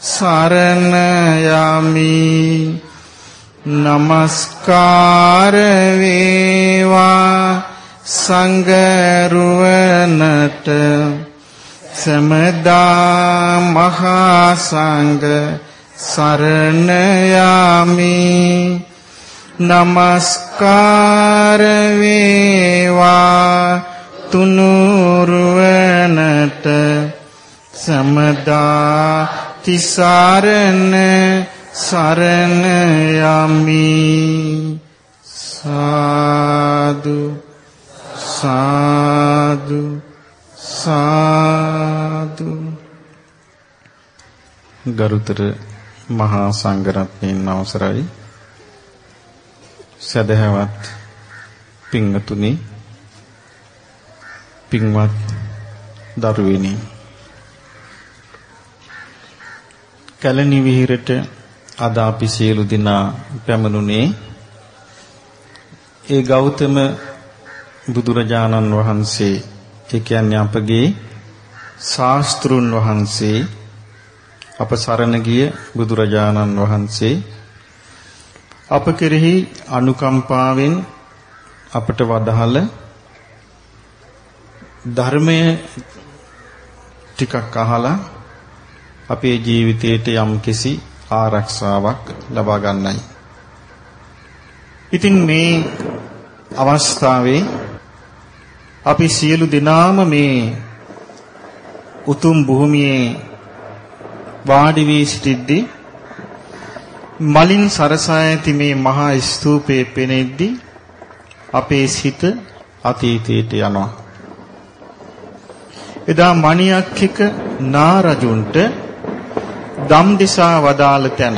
සරණ යමි নমස්කාර වේවා සංඝ රුවනට සමදා මහා සංඝ සරණ යමි নমස්කාර වේවා තුනුරුවනට. සමදා තිසරණ සරණ යමි. සාදු සාදු සාදු. ගරුතර මහා සංඝරත්නයන් අවසරයි. සදහවත් පින්වතුනි පින්වත් දරුවෙනි කැලණි විහිරට අද අපි සියලු දෙනා පැමිණුනේ ඒ ගෞතම බුදුරජාණන් වහන්සේ ඒ කියන්නේ අපගේ ශාස්ත්‍රුන් වහන්සේ අප සරණ ගිය බුදුරජාණන් වහන්සේ අප කෙරෙහි අනුකම්පාවෙන් අපට වදහල ධර්මය ටිකක් අහලා අපේ ජීවිතයට යම්කිසි ආරක්ෂාවක් ලබා ගන්නයි. ඉතින් මේ අවස්ථාවේ අපි සියලු දෙනාම මේ උතුම් භූමියේ වාඩි වී සිටිද්දී මලින් සරසා ඇති මේ මහා ස්තූපයේ පෙනෙද්දී අපේ සිත අතීතයට යනවා. එදා මණියක්ඛික නාරජුන්ට දම් දිසා වදාළ තැන.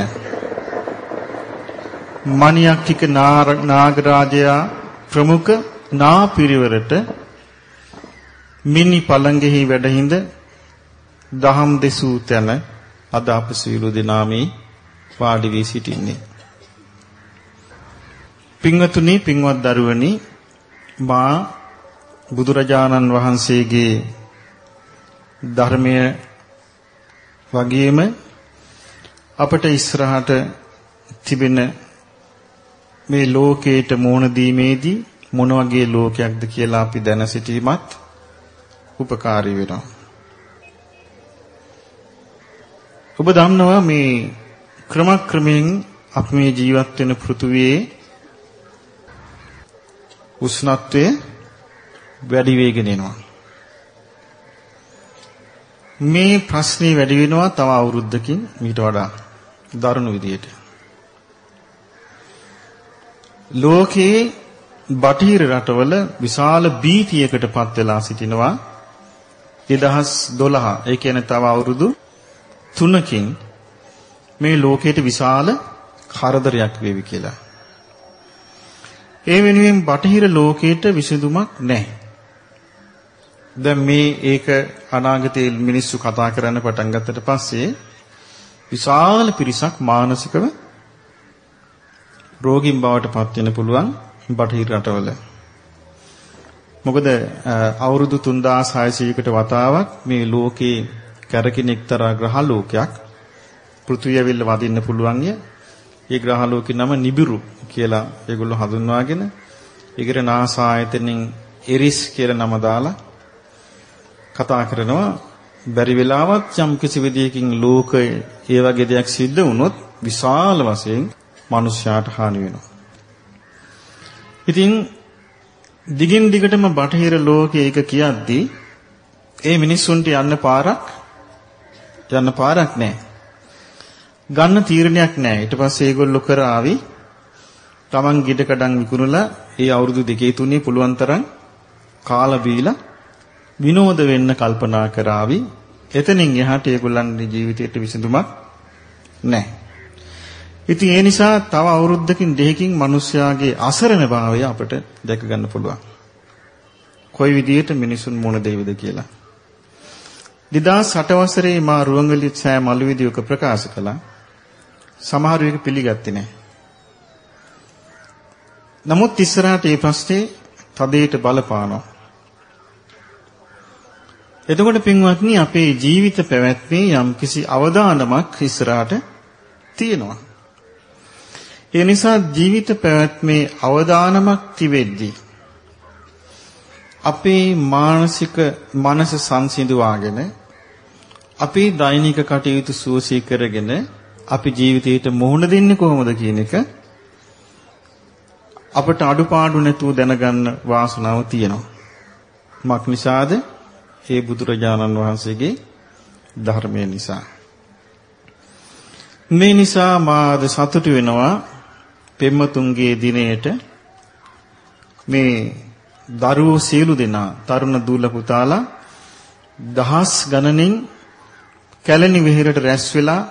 මණියක්ඛික නාගරාජයා ප්‍රමුඛ නාපිරිවරට මිනි පළඟෙහි වැඩහිඳ දහම් දෙසූ තැන අද අප සියලු දෙනාමේ වාඩි වී සිටින්නේ. පින්වතුනි පින්වත් දරුවනි මා බුදුරජාණන් වහන්සේගේ ධර්මය වගේම අපට ඉස්සරහට තිබෙන මේ ලෝකයට මුහුණ දීමේදී මොන වගේ ලෝකයක්ද කියලා අපි දැන සිටීමත් උපකාරී වෙනවා. ඔබ දන්නවා මේ ක්‍රමක්‍රමයෙන් අපි මේ ජීවත් වෙන පෘථුවියේ උෂ්ණත්වය වැඩි වෙගෙන එනවා. මේ ප්‍රශ්නේ වැඩි වෙනවා තව අවුරුද්දකින් මීට වඩා දරුණු විදියට. ලෝකේ බටහිර රටවල විශාල බීතියකටපත් වෙලා සිටිනවා 2012 ඒ කියන්නේ තව අවුරුදු 3කින් මේ ලෝකයට විශාල කරදරයක් වේවි කියලා. ඒ වෙනුවෙන් බටහිර ලෝකයට විසඳුමක් නැහැ. දැන් මේ ඒක අනාගතයේ මිනිස්සු කතා කරන්න පටන් ගත්තට පස්සේ විශාල පිරිසක් මානසිකව රෝගීන් බවට පත් වෙන්න පුළුවන් බටහිර රටවල. මොකද අවුරුදු 3600කට වතාවක් මේ ලෝකේ කැරකින එක්තරා ග්‍රහ ලෝකයක් පෘථිවිය ඇවිල්ලා වදින්න පුළුවන් ය. ඒ ග්‍රහ ලෝකේ නම නිබිරු කියලා ඒගොල්ලෝ හඳුන්වාගෙන ඒකට NASA ආයතනෙන් එරිස් කියලා නම දාලා කතා කරනවා බැරි වෙලාවත් යම් කිසි විදියකින් ලෝකයේ ඒ වගේ දෙයක් සිද්ධ වුණොත් විශාල වශයෙන් මිනිස්යාට හානි වෙනවා. ඉතින් දිගින් දිගටම බටහිර ලෝකයේ එක කියද්දී ඒ මිනිස්සුන්ට යන්න පාරක් යන්න පාරක් නැහැ. ගන්න තීරණයක් නැහැ. ඊට පස්සේ ඒගොල්ලෝ කරાવી Taman ගිඩකඩම් විකුණලා ඒ අවුරුදු දෙකේ තුනේ පුළුවන් තරම් කාලා බීලා විනෝද වෙන්න කල්පනා කරાવી එතනින් එහාට ඒගොල්ලන්ගේ ජීවිතයට විසඳුමක් නැහැ. ඉතින් ඒ නිසා තව අවුරුද්දකින් දෙකකින් මිනිස්යාගේ අසරණ භාවය අපිට දැක ගන්න පුළුවන්. කොයි විදියට මිනිසුන් මොන දෙවිද කියලා. 2008 වසරේ මා රුවන්වැලි සෑ මළුවේදී ඔක ප්‍රකාශ කළා. සමහර එක පිළිගත්තේ නැහැ. නමුත් ඉස්සරහට මේ ප්‍රශ්නේ තදේට බලපානවා. එතකොට පින්වත්නි අපේ ජීවිත පැවැත්මේ යම්කිසි අවදානමක් ඉස්සරහට තියෙනවා. ඒ නිසා ජීවිත පැවැත්මේ අවදානමක් තිබෙද්දී අපේ මානසික මනස සංසිඳුවාගෙන අපේ දෛනික කටයුතු සුවසී කරගෙන අපි ජීවිතයට මුහුණ දෙන්නේ කොහොමද කියන එක අපට අඩුපාඩු නැතුව දැනගන්න වාසනාව තියෙනවා. මක් නිසාද? ඒ බුදුරජාණන් වහන්සේගේ ධර්මය නිසා. මේ නිසා මාද සතුටු වෙනවා පෙම්මතුන්ගේ දිනයට මේ දරුවෝ සියලු දෙනා තරුණ දූල පුතාලා දහස් ගණනින් කැලණි විහෙරට රැස් වෙලා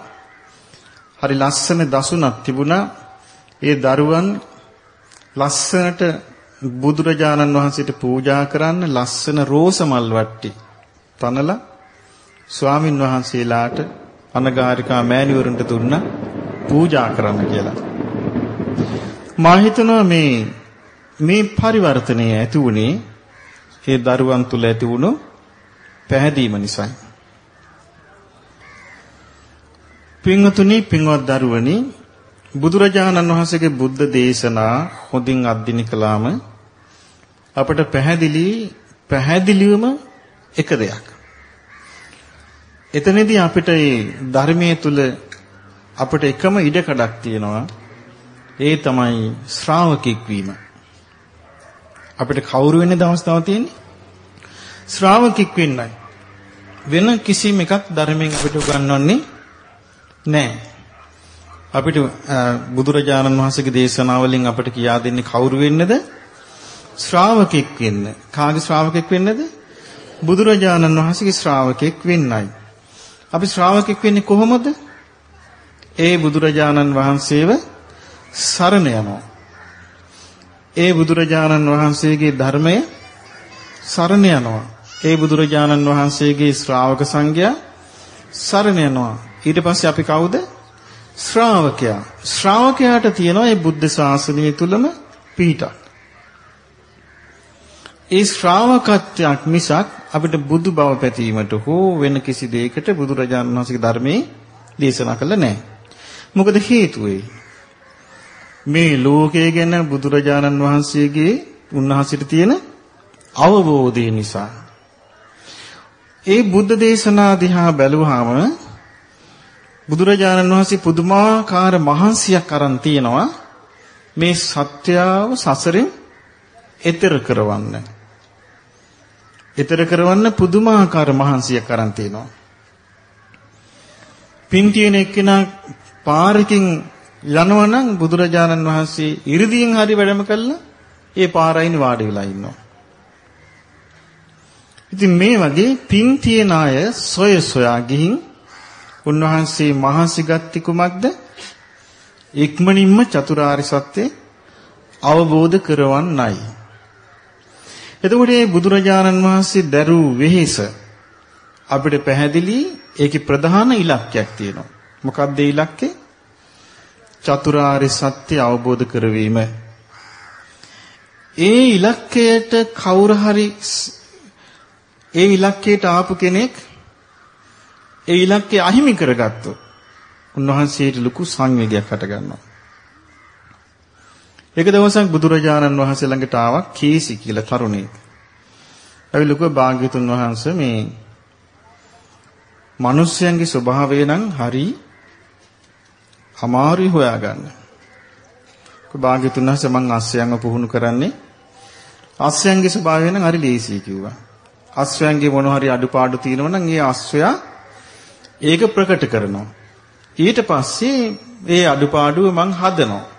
හරි ලස්සන දසුණක් තිබුණා ඒ දරුවන් ලස්සනට බුදුරජාණන් වහන්සේට පූජා කරන්න ලස්සන රෝස මල් වට්ටි තනලා ස්වාමින් වහන්සේලාට අනගාരികා මෑණිවරුන්ට දුන්න පූජා කරන්න කියලා. මා හිතනවා මේ මේ පරිවර්තනය ඇති වුණේ ඒ දරුවන් තුල ඇති වුණු පැහැදීම නිසායි. පින්වතුනි පින්වත් දරුවනි බුදුරජාණන් වහන්සේගේ බුද්ධ දේශනා හොඳින් අධ්‍යයනය කළාම අපට පැහැදිලි පැහැදිලිවම එක දෙයක්. එතනදී අපිට මේ ධර්මයේ තුල අපිට එකම ඉඩකඩක් තියෙනවා. ඒ තමයි ශ්‍රාවකෙක් වීම. අපිට කවුරු වෙන්නේ දවස්තාව තියෙන්නේ? ශ්‍රාවකෙක් වෙන්නයි. වෙන කිසිම එකක් ධර්මයෙන් අපිට උගන්වන්නේ නැහැ. අපිට බුදුරජාණන් වහන්සේගේ දේශනාවලින් අපිට කියා දෙන්නේ කවුරු වෙන්නද? ශ්‍රාවකෙක් වෙන්න. කාගේ ශ්‍රාවකෙක් වෙන්නද? බුදුරජාණන් වහන්සේගේ ශ්‍රාවකෙක් වෙන්නයි. අපි ශ්‍රාවකෙක් වෙන්නේ කොහොමද? ඒ බුදුරජාණන් වහන්සේව සරණ යනවා. ඒ බුදුරජාණන් වහන්සේගේ ධර්මය සරණ යනවා. ඒ බුදුරජාණන් වහන්සේගේ ශ්‍රාවක සංඝයා සරණ යනවා. ඊට පස්සේ අපි කවුද? ශ්‍රාවකයා. ශ්‍රාවකයාට තියෙනවා මේ බුද්ධ ශාසනය තුලම පීඨක්. ඒ ශ්‍රාවකත්වයක් මිසක් අපිට බුදු බව පැතීමට හෝ වෙන කිසි දෙයකට බුදුරජාණන් වහන්සේගේ ධර්මයේ දේශනා කළා නැහැ. මොකද හේතුව මේ ලෝකයේ ගැන බුදුරජාණන් වහන්සේගේ උන්වහන්සේට තියෙන අවබෝධය නිසා. ඒ බුද්ධ දේශනා දිහා බැලුවාම බුදුරජාණන් වහන්සේ පුදුමාකාර මහන්සියක් අරන් තියනවා මේ සත්‍යාව සසරෙන් එතර කරවන්න. එතර කරවන්න පුදුමාකාර මහන්සියක් අරන් තියනවා. පින් තියෙන එක්කෙනා පාරකින් යනවනම් බුදුරජාණන් වහන්සේ 이르දීන් හරි වැඩම කළා ඒ පාරයින් වාඩි වෙලා ඉන්නවා. ඉතින් මේ වගේ පින් තියන අය සොය සොයා ගිහින් උන්වහන්සේ මහසි ගත්ති කුමක්ද? ඉක්මනින්ම චතුරාර්ය සත්‍ය අවබෝධ කරවන්නයි. එතකොට මේ බුදුරජාණන් වහන්සේ දරූ වෙහෙස අපිට පැහැදිලි ඒකේ ප්‍රධාන ඉලක්කයක් තියෙනවා. මොකක්ද ඒ ඉලක්කය? චතුරාර්ය සත්‍ය අවබෝධ කරවීම. ඒ ඉලක්කයට කවුරු හරි ඒ ඉලක්කයට ආපු කෙනෙක් ඒ ඉලක්කය අහිමි කරගත්තොත් උන්වහන්සේට ලොකු සංවේගයක් හට ගන්නවා. එක දවසක් බුදුරජාණන් වහන්සේ ළඟට ආවා කීසි කියලා තරුණයෙක්. ඇවිල්ලා කිව්වා භාග්‍යතුන් වහන්සේ මේ මිනිස්යන්ගේ ස්වභාවය නම් හරි අමාරුයි හොයාගන්න. භාග්‍යතුන් වහන්සේ මං අස්සයන්ව පුහුණු කරන්නේ අස්සයන්ගේ ස්වභාවය නම් හරි ලේසියි කිව්වා. අස්සයන්ගේ මොන හරි අඩුපාඩු තියෙනවා නම් ඒ අස්සයා ඒක ප්‍රකට කරනවා. ඊට පස්සේ ඒ අඩුපාඩුව මං හදනවා.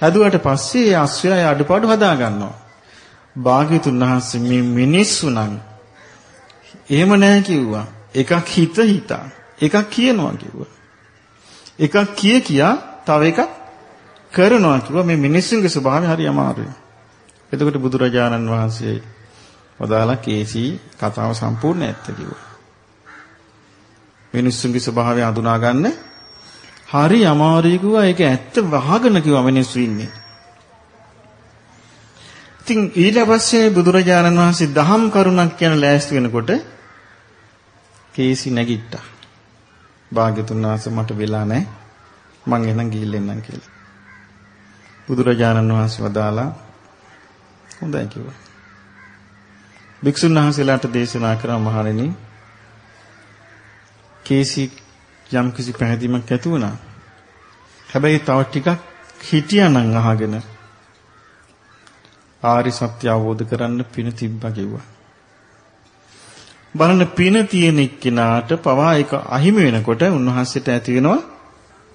හදුවට පස්සේ ඒ අශ්වය ඒ අඩුපාඩු හදා ගන්නවා. භාග්‍යතුන් වහන්සේ මේ මිනිස්සු නම් එහෙම නැහැ කිව්වා. එකක් හිත හිතා. එකක් කියනවා කිව්වා. එකක් කිය කියා තව එකක් කරනවා කිව්වා මේ මිනිස්සුන්ගේ ස්වභාවය හරි අමාරුයි. එතකොට බුදුරජාණන් වහන්සේ වදාලා කේසී කතාව සම්පූර්ණ ඇත්ත කිව්වා. මිනිස්සුන්ගේ ස්වභාවය හඳුනා ගන්න හරි අමාරුයි කිව්වා ඒක ඇත්ත වහගෙන කිව්වා මිනිස්සු ඉන්නේ. ඉතින් ඊට පස්සේ බුදුරජාණන් වහන්සේ දහම් කරුණක් කියන ලෑස්ති වෙනකොට කේසි නැගිට්ටා. භාග්‍යතුන් වහන්සේ මට වෙලා නැහැ. මං එහෙනම් ගිහිල්ලා කියලා. බුදුරජාණන් වහන්සේ වදාලා හොඳයි කිව්වා. භික්ෂුන් වහන්සේලාට දේශනා කරා මහණෙනි කේසි යම් කිසි පැහැදීමක් ඇති වුණා. හැබැයි තව ටිකක් හිටියානම් අහගෙන ආරි සත්‍ය අවබෝධ කරන්න පින තිබ්බා කිව්වා. බලන්න පින තියෙන එක්කිනාට පවා ඒක අහිමි වෙනකොට උන්වහන්සේට ඇති වෙනවා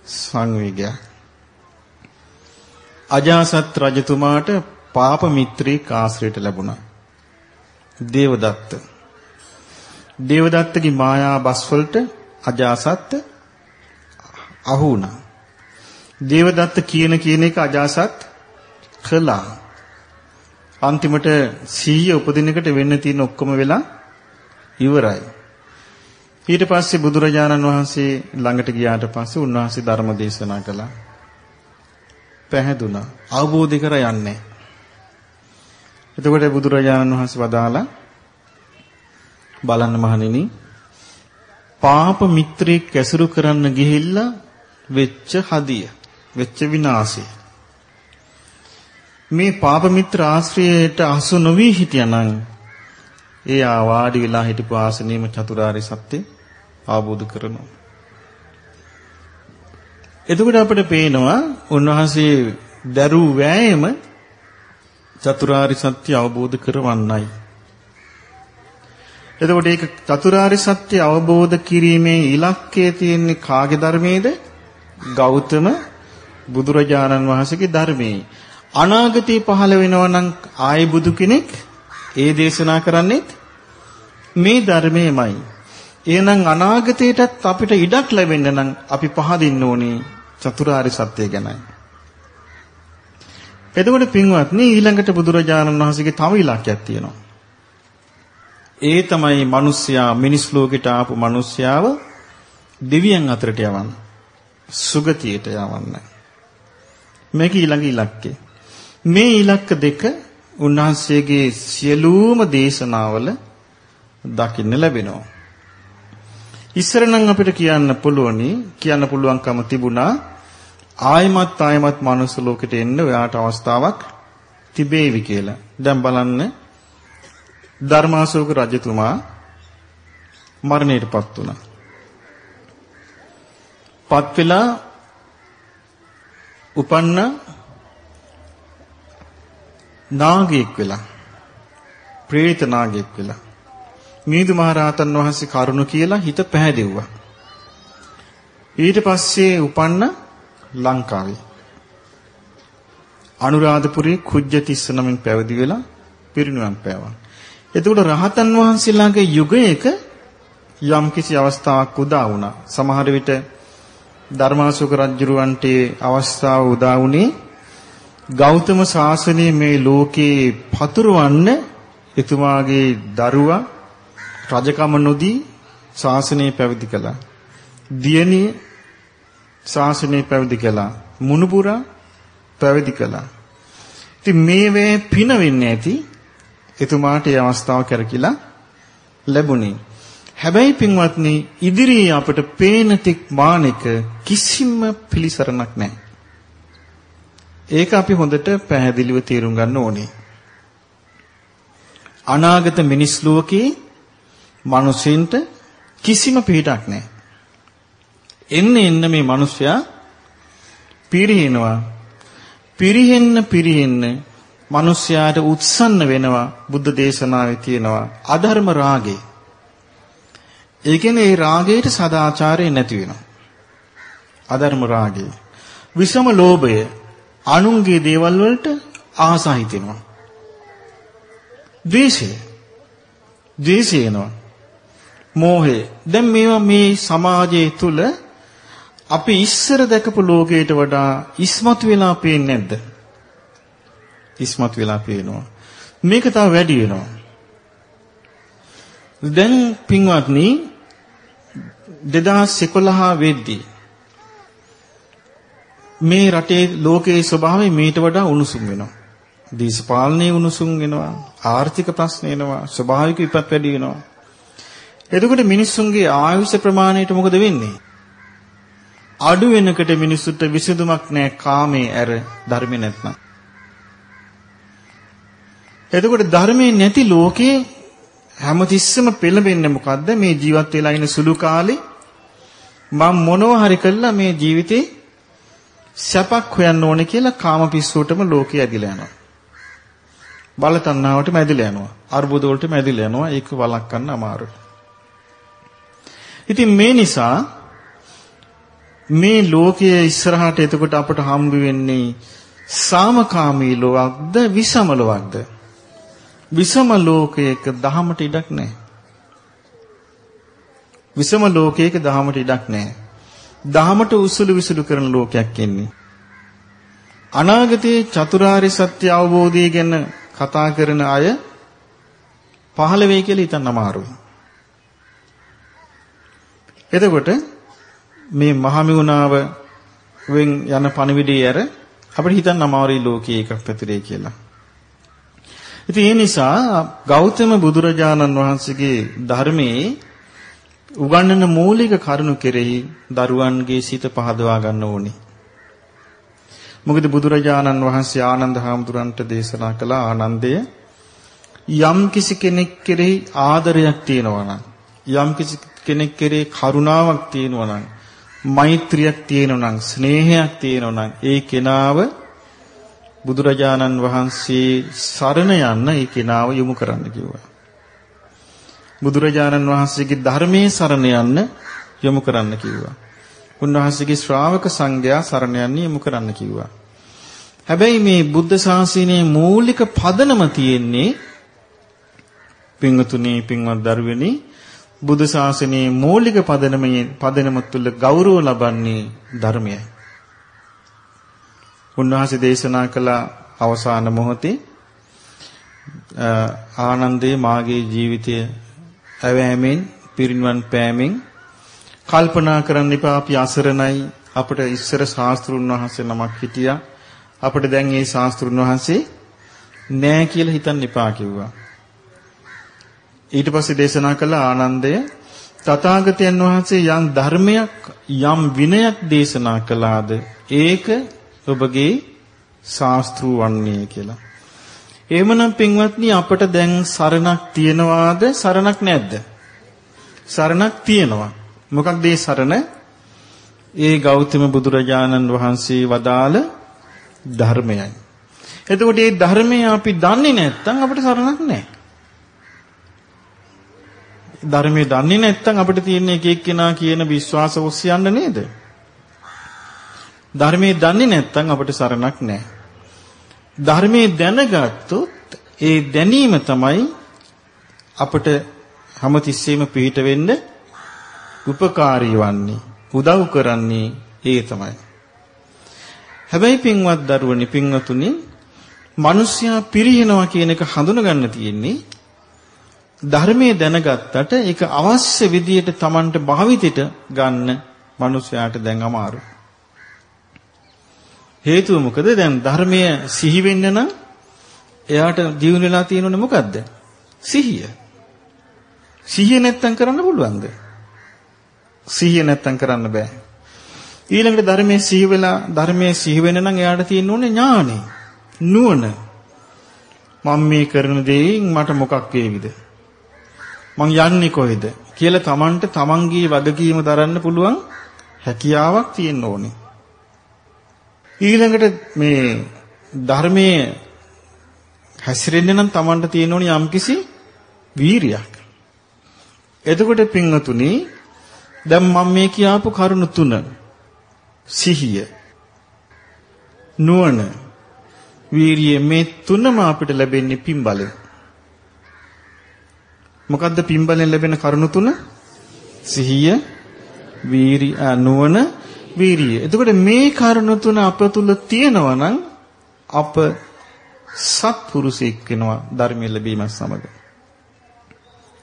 සංවේගයක්. අජාසත් රජතුමාට පාප මිත්‍රී ආශ්‍රයට ලැබුණා. දේවදත්ත. දේවදත්තගේ මායා බස් වලට අජාසත් අහු වුණා. දේවදත්ත කියන කියන එක අජාසත් කළා. අන්තිමට සීය උපදිනකට වෙන්න තියෙන ඔක්කොම වෙලා ඉවරයි. ඊට පස්සේ බුදුරජාණන් වහන්සේ ළඟට ගියාට පස්සේ උන්වහන්සේ ධර්ම දේශනා කළා. පැහැදුනා. අවබෝධ කර යන්නේ. එතකොට බුදුරජාණන් වහන්සේ වදාලා බලන්න මහණෙනි පාප මිත්‍රයෙක් ඇසුරු කරන්න ගිහිල්ලා වෙච්ච හදිය වෙච්ච විනාශය මේ පාප මිත්‍ර ආශ්‍රයයට අසු නොවි හිටියානම් ඒ ආවාඩි වෙලා හිටපු ආසනීයම චතුරාර්ය සත්‍ය අවබෝධ කරනවා එතකොට අපිට පේනවා උන්වහන්සේ දරු වෑයම චතුරාර්ය සත්‍ය අවබෝධ කරවන්නයි. එතකොට ඒක චතුරාර්ය සත්‍ය අවබෝධ කිරීමේ ඉලක්කය තියෙන්නේ කාගේ ධර්මයේද? ගෞතම බුදුරජාණන් වහන්සේගේ ධර්මයේ. අනාගතේ පහළ වෙනවා නම් ආයි බුදු කෙනෙක් ඒ දේශනා කරන්නේත් මේ ධර්මයමයි. එහෙනම් අනාගතේටත් අපිට ඉඩක් ලැබෙන්න නම් අපි පහදින්න ඕනේ චතුරාර්ය සත්‍ය ගැනයි. එතකොට පින්වත්නි ඊළඟට බුදුරජාණන් වහන්සේගේ තව ඉලක්කයක් තියෙනවා. ඒ තමයි මිනිස්යා මිනිස් ලෝකෙට ආපු මිනිස්යාව දෙවියන් අතරට යවන්න. සුගතියට යවන්න. මේක ඊළඟ ඉලක්කය. මේ ඉලක්ක දෙක උන්වහන්සේගේ සියලුම දේශනාවල දකින්න ලැබෙනවා. ඉස්සර නම් අපිට කියන්න පුළුවනි කියන්න පුළුවන්කම තිබුණා ආයමත් ආයමත් මනුස්ස ලෝකෙට එන්න ඔයාට අවස්ථාවක් තිබේවි කියලා. දැන් බලන්න ධර්මාශෝක රජතුමා මරණයටපත් වුණා. පත් වෙලා උපන්න නාගයෙක් වෙලා ප්‍රේත නාගයෙක් වෙලා මිහිඳු මහරහතන් වහන්සේ කරුණ කියලා හිත පැහැදෙව්වා. ඊට පස්සේ උපන්න ලංකාවේ. අනුරාධපුරයේ කුජ්ජතිස්ස නමින් පැවිදි වෙලා පිරිනුවම් පෑවා. එතකොට රහතන් වහන්සේලාගේ යුගයක යම් කිසි අවස්ථාවක් උදා වුණා. සමහර විට ධර්මාශෝක රජුරවන්ට අවස්ථාව උදා වුණේ ගෞතම සාසනයේ මේ ලෝකේ පතුරවන්න එතුමාගේ දරුවා රජකම නොදී ශාසනය පැවිදි කළා. දියණිය ශාසනය පැවිදි කළා. මුණුපුරා පැවිදි කළා. ඉතින් මේ වේ පින වෙන්නේ ඇති එතුමාට ඒ අවස්ථාව කරකිලා ලැබුණේ. හැබැයි පින්වත්නි ඉදිරියේ අපට පේන තික් මානික කිසිම පිළිසරණක් නැහැ. ඒක අපි හොඳට පැහැදිලිව තේරුම් ගන්න ඕනේ. අනාගත මිනිස් ලෝකේ මිනිසින්ට කිසිම පිටක් නැහැ. එන්න එන්න මේ මිනිසයා පිරිනනවා. පිරිහෙන්න පිරිහෙන්න මිනිසයාට උත්සන්න වෙනවා බුද්ධ දේශනාවේ තියෙනවා අධර්ම රාගේ. ඒ කියන්නේ ඒ රාගයට සදාචාරය නැති වෙනවා. අධර්ම රාගය. විෂම ලෝභය අනුන්ගේ දේවල් වලට ආසා හිතෙනවා. ද්වේෂය. ද්වේෂය එනවා. මෝහය. දැන් මේවා මේ සමාජයේ තුල අපි ඉස්සර දැකපු ලෝකයට වඩා ඉස්මතු වෙලා පේන්නේ නැද්ද? ඉස්මතු වෙලා පේනවා. මේක තව වැඩි වෙනවා. දැන් පින්වත්නි 2011 වෙද්දී මේ රටේ ලෝකයේ ස්වභාවය මීට වඩා උණුසුම් වෙනවා. දේශපාලනයේ උණුසුම් වෙනවා, ආර්ථික ප්‍රශ්න එනවා, ස්වභාවික විපත් වැඩි වෙනවා. එතකොට මිනිස්සුන්ගේ ආයුෂ ප්‍රමාණයට මොකද වෙන්නේ? අඩු වෙනකොට මිනිස්සුන්ට විසඳුමක් නැහැ කාමයේ ඇර ධර්මේ නැත්නම්. එතකොට ධර්මයේ නැති ලෝකේ හැමතිස්සෙම පෙළඹෙන්නේ මොකද්ද මේ ජීවත් වෙලා ඉන්න සුළු කාලේ මම මොනවා හරි කළා මේ ජීවිතේ සැපක් හොයන්න ඕනේ කියලා කාම පිස්සුවටම ලෝකේ ඇදිලා යනවා. බල තණ්හාවට මැදිලා යනවා. අර්බුද වලට මැදිලා යනවා. ඒක වළක්වන්න අමාරුයි. ඉතින් මේ නිසා මේ ලෝකයේ ඉස්සරහට එතකොට අපට හම්බ වෙන්නේ සාමකාමී ලෝකක්ද විසම ලෝකක්ද? විසම ලෝකයක දහමට ඉඩක් නැහැ. විසම ලෝකයක දහමට ඉඩක් නැහැ. දහමට උසුළු විසුළු කරන ලෝකයක් එන්නේ. අනාගතයේ චතුරාර්ය සත්‍ය අවබෝධය ගැන කතා කරන අය පහළ වෙයි කියලා හිතන්න අමාරුයි. එතකොට මේ මහමිුණාව වෙන් යන පණිවිඩය ඇර අපිට හිතන්න අමාරුයි ලෝකයේ එකක් පැතිරේ කියලා. ඉතින් ඒ නිසා ගෞතම බුදුරජාණන් වහන්සේගේ ධර්මයේ උගන්වන මූලික කරුණු කෙරෙහි දරුවන්ගේ සිත පහදවා ගන්න ඕනේ. මොකද බුදුරජාණන් වහන්සේ ආනන්ද හාමුදුරන්ට දේශනා කළ ආනන්දය යම් කිසි කෙනෙක් කෙරෙහි ආදරයක් තියෙනවා නම් යම් කිසි කෙනෙක් කෙරේ කරුණාවක් තියෙනවා නම් මෛත්‍රියක් තියෙනවා නම් ස්නේහයක් තියෙනවා නම් ඒ කෙනාව බුදුරජාණන් වහන්සේ සරණ යන්න ඒ කෙනාව යොමු කරන්න කිව්වා. බුදුරජාණන් වහන්සේගේ ධර්මයේ සරණ යන්න යොමු කරන්න කිව්වා. උන්වහන්සේගේ ශ්‍රාවක සංඝයා සරණ යන්න යොමු කරන්න කිව්වා. හැබැයි මේ බුද්ධ ශාසනයේ මූලික පදනම තියෙන්නේ පින්වතුනි පින්වත් දරුවනි බුදු ශාසනයේ මූලික පදනමේ පදනම තුල ගෞරව ලබන්නේ ධර්මයයි. උන්වහන්සේ දේශනා කළ අවසාන මොහොතේ ආනන්දේ මාගේ ජීවිතය ඇවෑමෙන් පිරිනිවන් පෑමෙන් කල්පනා කරන්න එපා අපි අසරණයි. අපිට ඉස්සර ශාස්ත්‍රුන් වහන්සේ නමක් හිටියා. අපිට දැන් ඒ ශාස්ත්‍රුන් වහන්සේ නෑ කියලා හිතන්න එපා කිව්වා. ඊට පස්සේ දේශනා කළ ආනන්දය තථාගතයන් වහන්සේ යම් ධර්මයක් යම් විනයක් දේශනා කළාද ඒක ඔබගේ ශාස්ත්‍රු වන්නේ කියලා. එහෙමනම් පින්වත්නි අපට දැන් සරණක් තියනවාද සරණක් නැද්ද? සරණක් තියෙනවා. මොකක්ද ඒ සරණ? ඒ ගෞතම බුදුරජාණන් වහන්සේ වදාළ ධර්මයයි. එතකොට මේ ධර්මය අපි දන්නේ නැත්නම් අපිට සරණක් නැහැ. ධර්මයේ දන්නේ නැත්නම් අපිට තියෙන එක එක්කෙනා කියන විශ්වාස ඔස්සේ යන්න නේද? ධර්මයේ දන්නේ නැත්නම් අපිට සරණක් නැහැ. ධර්මයේ දැනගත්තොත් ඒ දැනීම තමයි අපිට හැමතිස්සෙම පිහිට වෙන්න උපකාරී වන්නේ උදව් කරන්නේ ඒ තමයි. හැබැයි පින්වත් දරුවනි පින්වතුනි මිනිස්සයා පිරිනනවා කියන එක හඳුනගන්න තියෙන්නේ ධර්මයේ දැනගත්තට ඒක අවශ්‍ය විදියට Tamanට භාවිතයට ගන්න මිනිසයාට දැන් අමාරුයි. හේතුව මොකද? දැන් ධර්මයේ සිහි වෙන්න නම් එයාට දියුණු වෙලා තියෙනුනේ මොකද්ද? සිහිය. සිහිය නැත්තම් කරන්න පුළුවන්ද? සිහිය නැත්තම් කරන්න බෑ. ඊළඟට ධර්මයේ සිහි වෙලා ධර්මයේ සිහි වෙන්න නම් එයාට තියෙන්න ඕනේ ඥානෙ. නුවණ. මම මේ කරන දෙයින් මට මොකක් වේවිද? මං යන්නේ කොහෙද කියලා Tamanට Tamanගේ වගකීම දරන්න පුළුවන් හැකියාවක් තියෙන්න ඕනේ. ඊළඟට මේ ධර්මයේ හැසිරෙන්න නම් Tamanට තියෙන්න ඕනේ යම්කිසි වීරියක්. එතකොට පින්වතුනි දැන් මම මේ කියාපු කරුණු තුන සිහිය නුවණ වීරිය මේ තුනම අපිට ලැබෙන්නේ පින්බලෙන්. මොකද්ද පින්බලෙන් ලැබෙන කරුණු තුන? සිහිය, වීරි නුවණ, වීරිය. එතකොට මේ කරුණ තුන අප තුල තියෙනවා නම් අප සත්පුරුෂයෙක් වෙනවා ධර්මයේ ලැබීම සමග.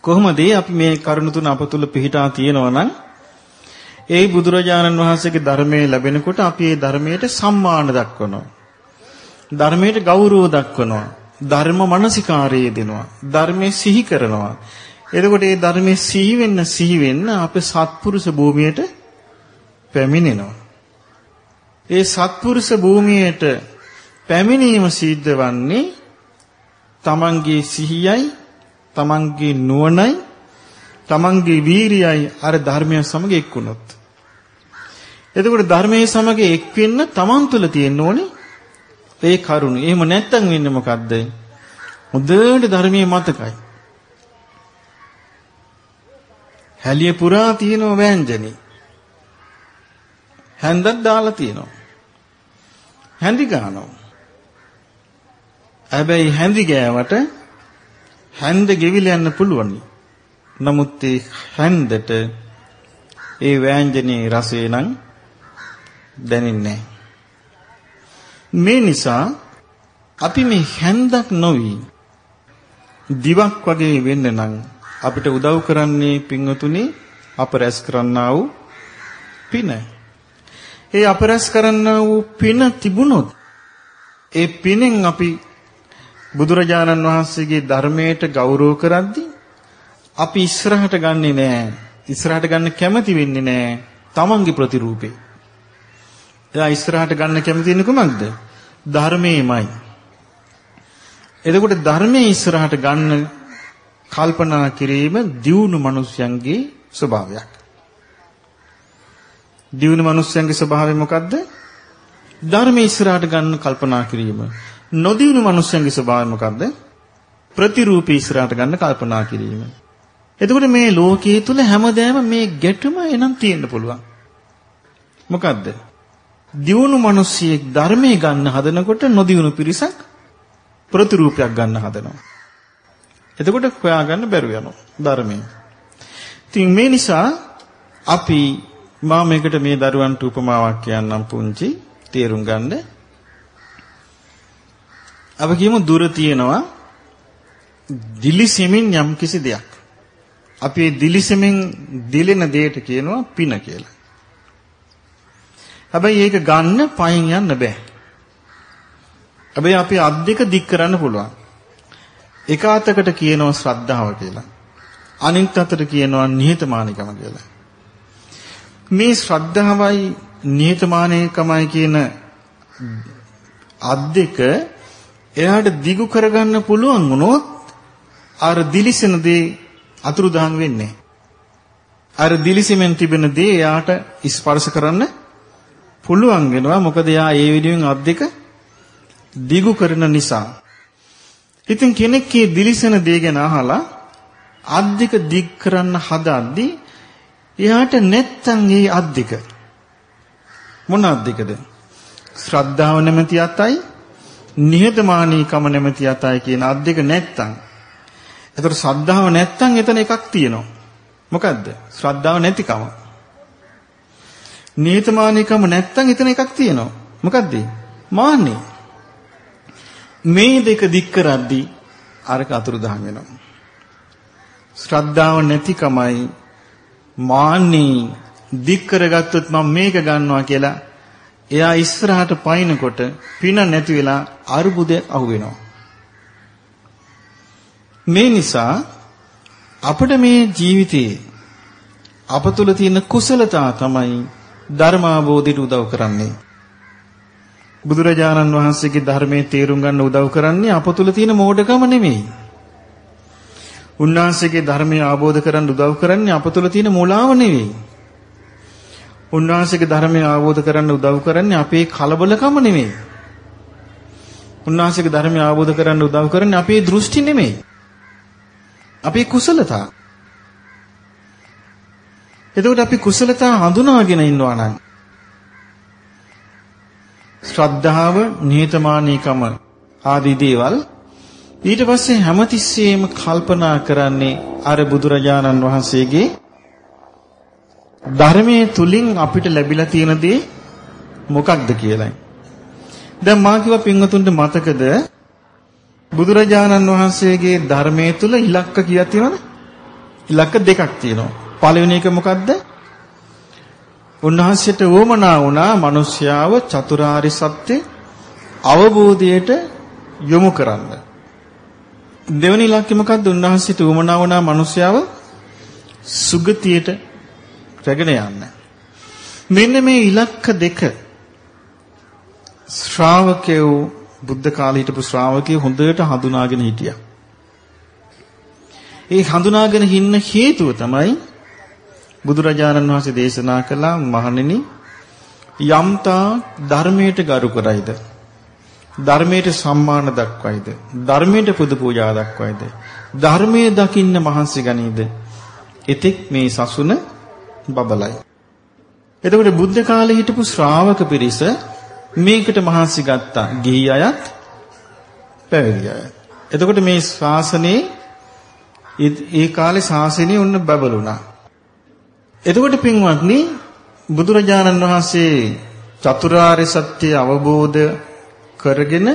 කොහොමද අපි මේ කරුණ තුන අප තුල පිහිටා තියෙනවා නම් ඒ බුදුරජාණන් වහන්සේගේ ධර්මයේ ලැබෙනකොට අපි ඒ ධර්මයට සම්මාන දක්වනවා. ධර්මයට ගෞරව දක්වනවා. ධර්ම මනසිකාරය දෙනවා. ධර්මයේ සිහි කරනවා. එතකොට මේ ධර්මයේ සිහි වෙන්න සිහි වෙන්න අපේ සත්පුරුෂ භූමියට පැමිණෙනවා. ඒ සත්පුරුෂ භූමියට පැමිණීම සිද්ධ වන්නේ තමන්ගේ සිහියයි තමන්ගේ නුවණයි තමන්ගේ වීරියයි අර ධර්මය සමග එක්ුණොත් එතකොට ධර්මයේ සමග එක් වෙන්න තමන් තුළ තියෙන්න ඕනේ ඒ කරුණ. එහෙම නැත්තම් වෙන්නේ මොකද්ද? හොඳට ධර්මයේ මතකයි. හැලිය පුරා තියෙන වෑංජනේ. හැන්දක් දාලා තියෙනවා. හැඳි ගන්නවා. හැබැයි හැඳි ගෑවට හැන්ද ගෙවිල යන්න පුළුවන්. නමුත් ඒ හැන්දට ඒ වෑංජනේ රසය නම් දැනෙන්නේ මේ නිසා අපි මේ හැන්දක් නොවි දිවක් වගේ වෙන්න නම් අපිට උදව් කරන්නේ පින්වතුනි අප රැස් කරන්නා වූ පින. ඒ අප රැස් කරන්නා වූ පින තිබුණොත් ඒ පිනෙන් අපි බුදුරජාණන් වහන්සේගේ ධර්මයට ගෞරව කරද්දී අපි ඉස්සරහට ගන්නෙ නෑ. ඉස්සරහට ගන්න කැමති වෙන්නේ නෑ. තමන්ගේ ප්‍රතිරූපේ. එයා ඉස්සරහට ගන්න කැමති වෙන්නේ කොහොමද? ධර්මයේමයි. එතකොට ධර්මයේ ඉස්සරහට ගන්න කල්පනා කිරීම දියුණු මිනිස්යන්ගේ ස්වභාවයක්. දියුණු මිනිස්යන්ගේ ස්වභාවය මොකද්ද? ධර්මයේ ඉස්සරහට ගන්න කල්පනා කිරීම. නොදියුණු මිනිස්යන්ගේ ස්වභාවය මොකද්ද? ප්‍රතිරූපී ඉස්සරහට ගන්න කල්පනා කිරීම. එතකොට මේ ලෝකයේ තුල හැමදේම මේ ගැටුම එනම් තියෙන්න පුළුවන්. මොකද්ද? දියුණු මිනිසියෙක් ධර්මයේ ගන්න හදනකොට නොදියුණු පිරිසක් ප්‍රතිරූපයක් ගන්න හදනවා. එතකොට හොයාගන්න බැරුව යනවා ධර්මයෙන්. ඉතින් මේ නිසා අපි මා මේකට මේ දරුවන්ට උපමාවක් කියන්නම් පුංචි තේරුම් ගන්න. අපි කියමු දුර තියෙනවා දිලිසෙමින් යම් කිසි දෙයක්. අපි ඒ දිලිසෙමින් දිලෙන දෙයට කියනවා පින කියලා. හැබැයි ඒක ගන්න පයින් යන්න බෑ. හැබැයි අපි අත් දෙක දික් කරන්න පුළුවන්. එක අතකට කියනවා ශ්‍රද්ධාව කියලා. අනිත් අතට කියනවා නිහතමානීකම කියලා. මේ ශ්‍රද්ධාවයි නිහතමානීකමයි කියන අත් දෙක එයාට දිගු කරගන්න පුළුවන් වුණොත් අර දිලිසෙන දේ අතුරුදහන් වෙන්නේ අර දිලිසෙමින් තිබෙන දේ එයාට ස්පර්ශ කරන්න පුළුවන් වෙනවා. මොකද එයා ඒ විදිහෙන් අත් දෙක දිගු කරන නිසා. ඉතින් කෙනෙක් මේ දිලිසෙන දේ ගැන අහලා අද්දික දික් කරන්න හදද්දී එයාට නැත්තම් මේ අද්දික මොන අද්දිකද? ශ්‍රද්ධාව නැමැති අතයි නිහතමානීකම නැමැති අතයි කියන අද්දික නැත්තම්. ඒතර ශ්‍රද්ධාව නැත්තම් එතන එකක් තියෙනවා. මොකද්ද? ශ්‍රද්ධාව නැතිකම. නිහතමානීකම නැත්තම් එතන එකක් තියෙනවා. මොකද්ද? මාන්නේ. මේ දෙක දික් කරද්දී අරක අතුරුදහන් වෙනවා. ශ්‍රද්ධාව නැතිකමයි මාන්නේ දික් කරගත්තොත් මම මේක ගන්නවා කියලා එයා ඉස්සරහට පයින්නකොට පින නැති වෙලා අරුබුදයක් අහු වෙනවා. මේ නිසා අපිට මේ ජීවිතයේ අප තුළ තියෙන කුසලතා තමයි ධර්මාබෝධයට උදව් කරන්නේ. බුදුරජාණන් වහන්සේගේ ධර්මයේ තේරුම් ගන්න උදව් කරන්නේ අප තුල තියෙන මෝඩකම නෙමෙයි. උන්වහන්සේගේ ධර්මය අවබෝධ කරගන්න උදව් කරන්නේ අප තුල තියෙන මුලාව නෙවෙයි. උන්වහන්සේගේ ධර්මය අවබෝධ කරගන්න උදව් කරන්නේ අපේ කලබලකම නෙමෙයි. උන්වහන්සේගේ ධර්මය අවබෝධ කරගන්න උදව් කරන්නේ අපේ දෘෂ්ටි නෙමෙයි. අපේ කුසලතා. එතකොට අපි කුසලතා හඳුනාගෙන ඉන්නවා නම් ශ්‍රද්ධාව, නිහතමානීකම ආදී දේවල් ඊට පස්සේ හැමතිස්සෙම කල්පනා කරන්නේ අර බුදුරජාණන් වහන්සේගේ ධර්මයේ තුලින් අපිට ලැබිලා තියෙන දේ මොකක්ද කියලායි. දැන් මා කිව්වා පින්වතුන්ට මතකද බුදුරජාණන් වහන්සේගේ ධර්මයේ තුල ඉලක්ක කීයක් තියෙනවද? ඉලක්ක දෙකක් තියෙනවා. පළවෙනි එක මොකද්ද? උන්වහන්සේට වොමනා වුණා මිනිස්යාව චතුරාරි සත්‍ය අවබෝධයට යොමු කරන්න. දෙවෙනි ඉලක්කය මොකද්ද? උන්වහන්සේට වොමනා වුණා මිනිස්යාව සුගතියට රැගෙන යන්න. මෙන්න මේ ඉලක්ක දෙක ශ්‍රාවකයෝ බුද්ධ කාලේ හිටපු ශ්‍රාවකයෝ හොඳට හඳුනාගෙන හිටියා. ඒ හඳුනාගෙන ඉන්න හේතුව තමයි බුදුරජාණන් වහන්සේ දේශනා කළා මහණෙනි යම්තා ධර්මයට ගරු කරයිද ධර්මයට සම්මාන දක්වයිද? ධර්මයට පුද පූජා දක්වයිද? ධර්මයේ දකින්න මහන්සි ගනීද? එතෙක් මේ සසුන බබලයි. එතකොට බුද්ධ කාලේ හිටපු ශ්‍රාවක පිරිස මේකට මහන්සි ගත්තා. ගිහි අයත් පැවිදි අයත්. එතකොට මේ ශාසනයේ ඒ කාලේ ශාසනය උන්න බබළුණා එතකොට පින්වත්නි බුදුරජාණන් වහන්සේ චතුරාර්ය සත්‍ය අවබෝධ කරගෙන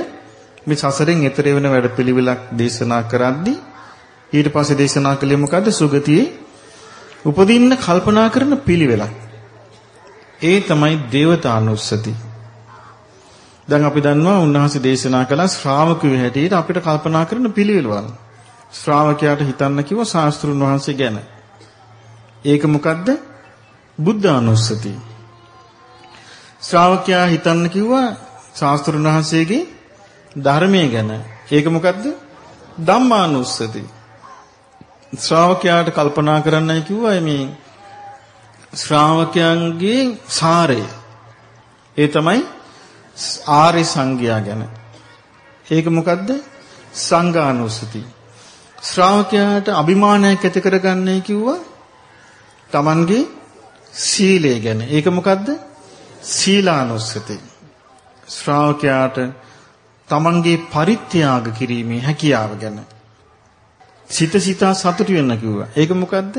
මේ සසරෙන් එතර වෙන වැඩපිළිවෙලක් දේශනා කරද්දී ඊට පස්සේ දේශනා කළේ මොකද්ද සුගතියේ උපදින්න කල්පනා කරන පිළිවෙලක්. ඒ තමයි දේවතානුස්සති. දැන් අපි දන්නවා උන්වහන්සේ දේශනා කළ ශ්‍රාවකයෝ හැටියට අපිට කල්පනා කරන පිළිවෙලවල්. ශ්‍රාවකයාට හිතන්න කිව්ව ශාස්ත්‍රුන් වහන්සේ ගැන. ඒක මොකද්ද? බුද්ධානුස්සති. ශ්‍රාවකයා හිතන්න කිව්වා ශාස්ත්‍රුන් වහන්සේගේ ධර්මයේ ගැන. ඒක මොකද්ද? ධම්මානුස්සති. ශ්‍රාවකයාට කල්පනා කරන්නයි කිව්වා මේ ශ්‍රාවකයන්ගේ සාරය. ඒ තමයි ආර්ය සංඝයා ගැන. ඒක මොකද්ද? සංඝානුස්සති. ශ්‍රාවකයාට අභිමානයක් ඇති කරගන්නයි කිව්වා Tamanගේ සීලය ගැන. ඒක මොකද්ද? සීලානුස්සති. ශ්‍රාවකයාට Tamanගේ පරිත්‍යාග කිරීමේ හැකියාව ගැන. සිත සිතා සතුටු වෙන්න කිව්වා. ඒක මොකද්ද?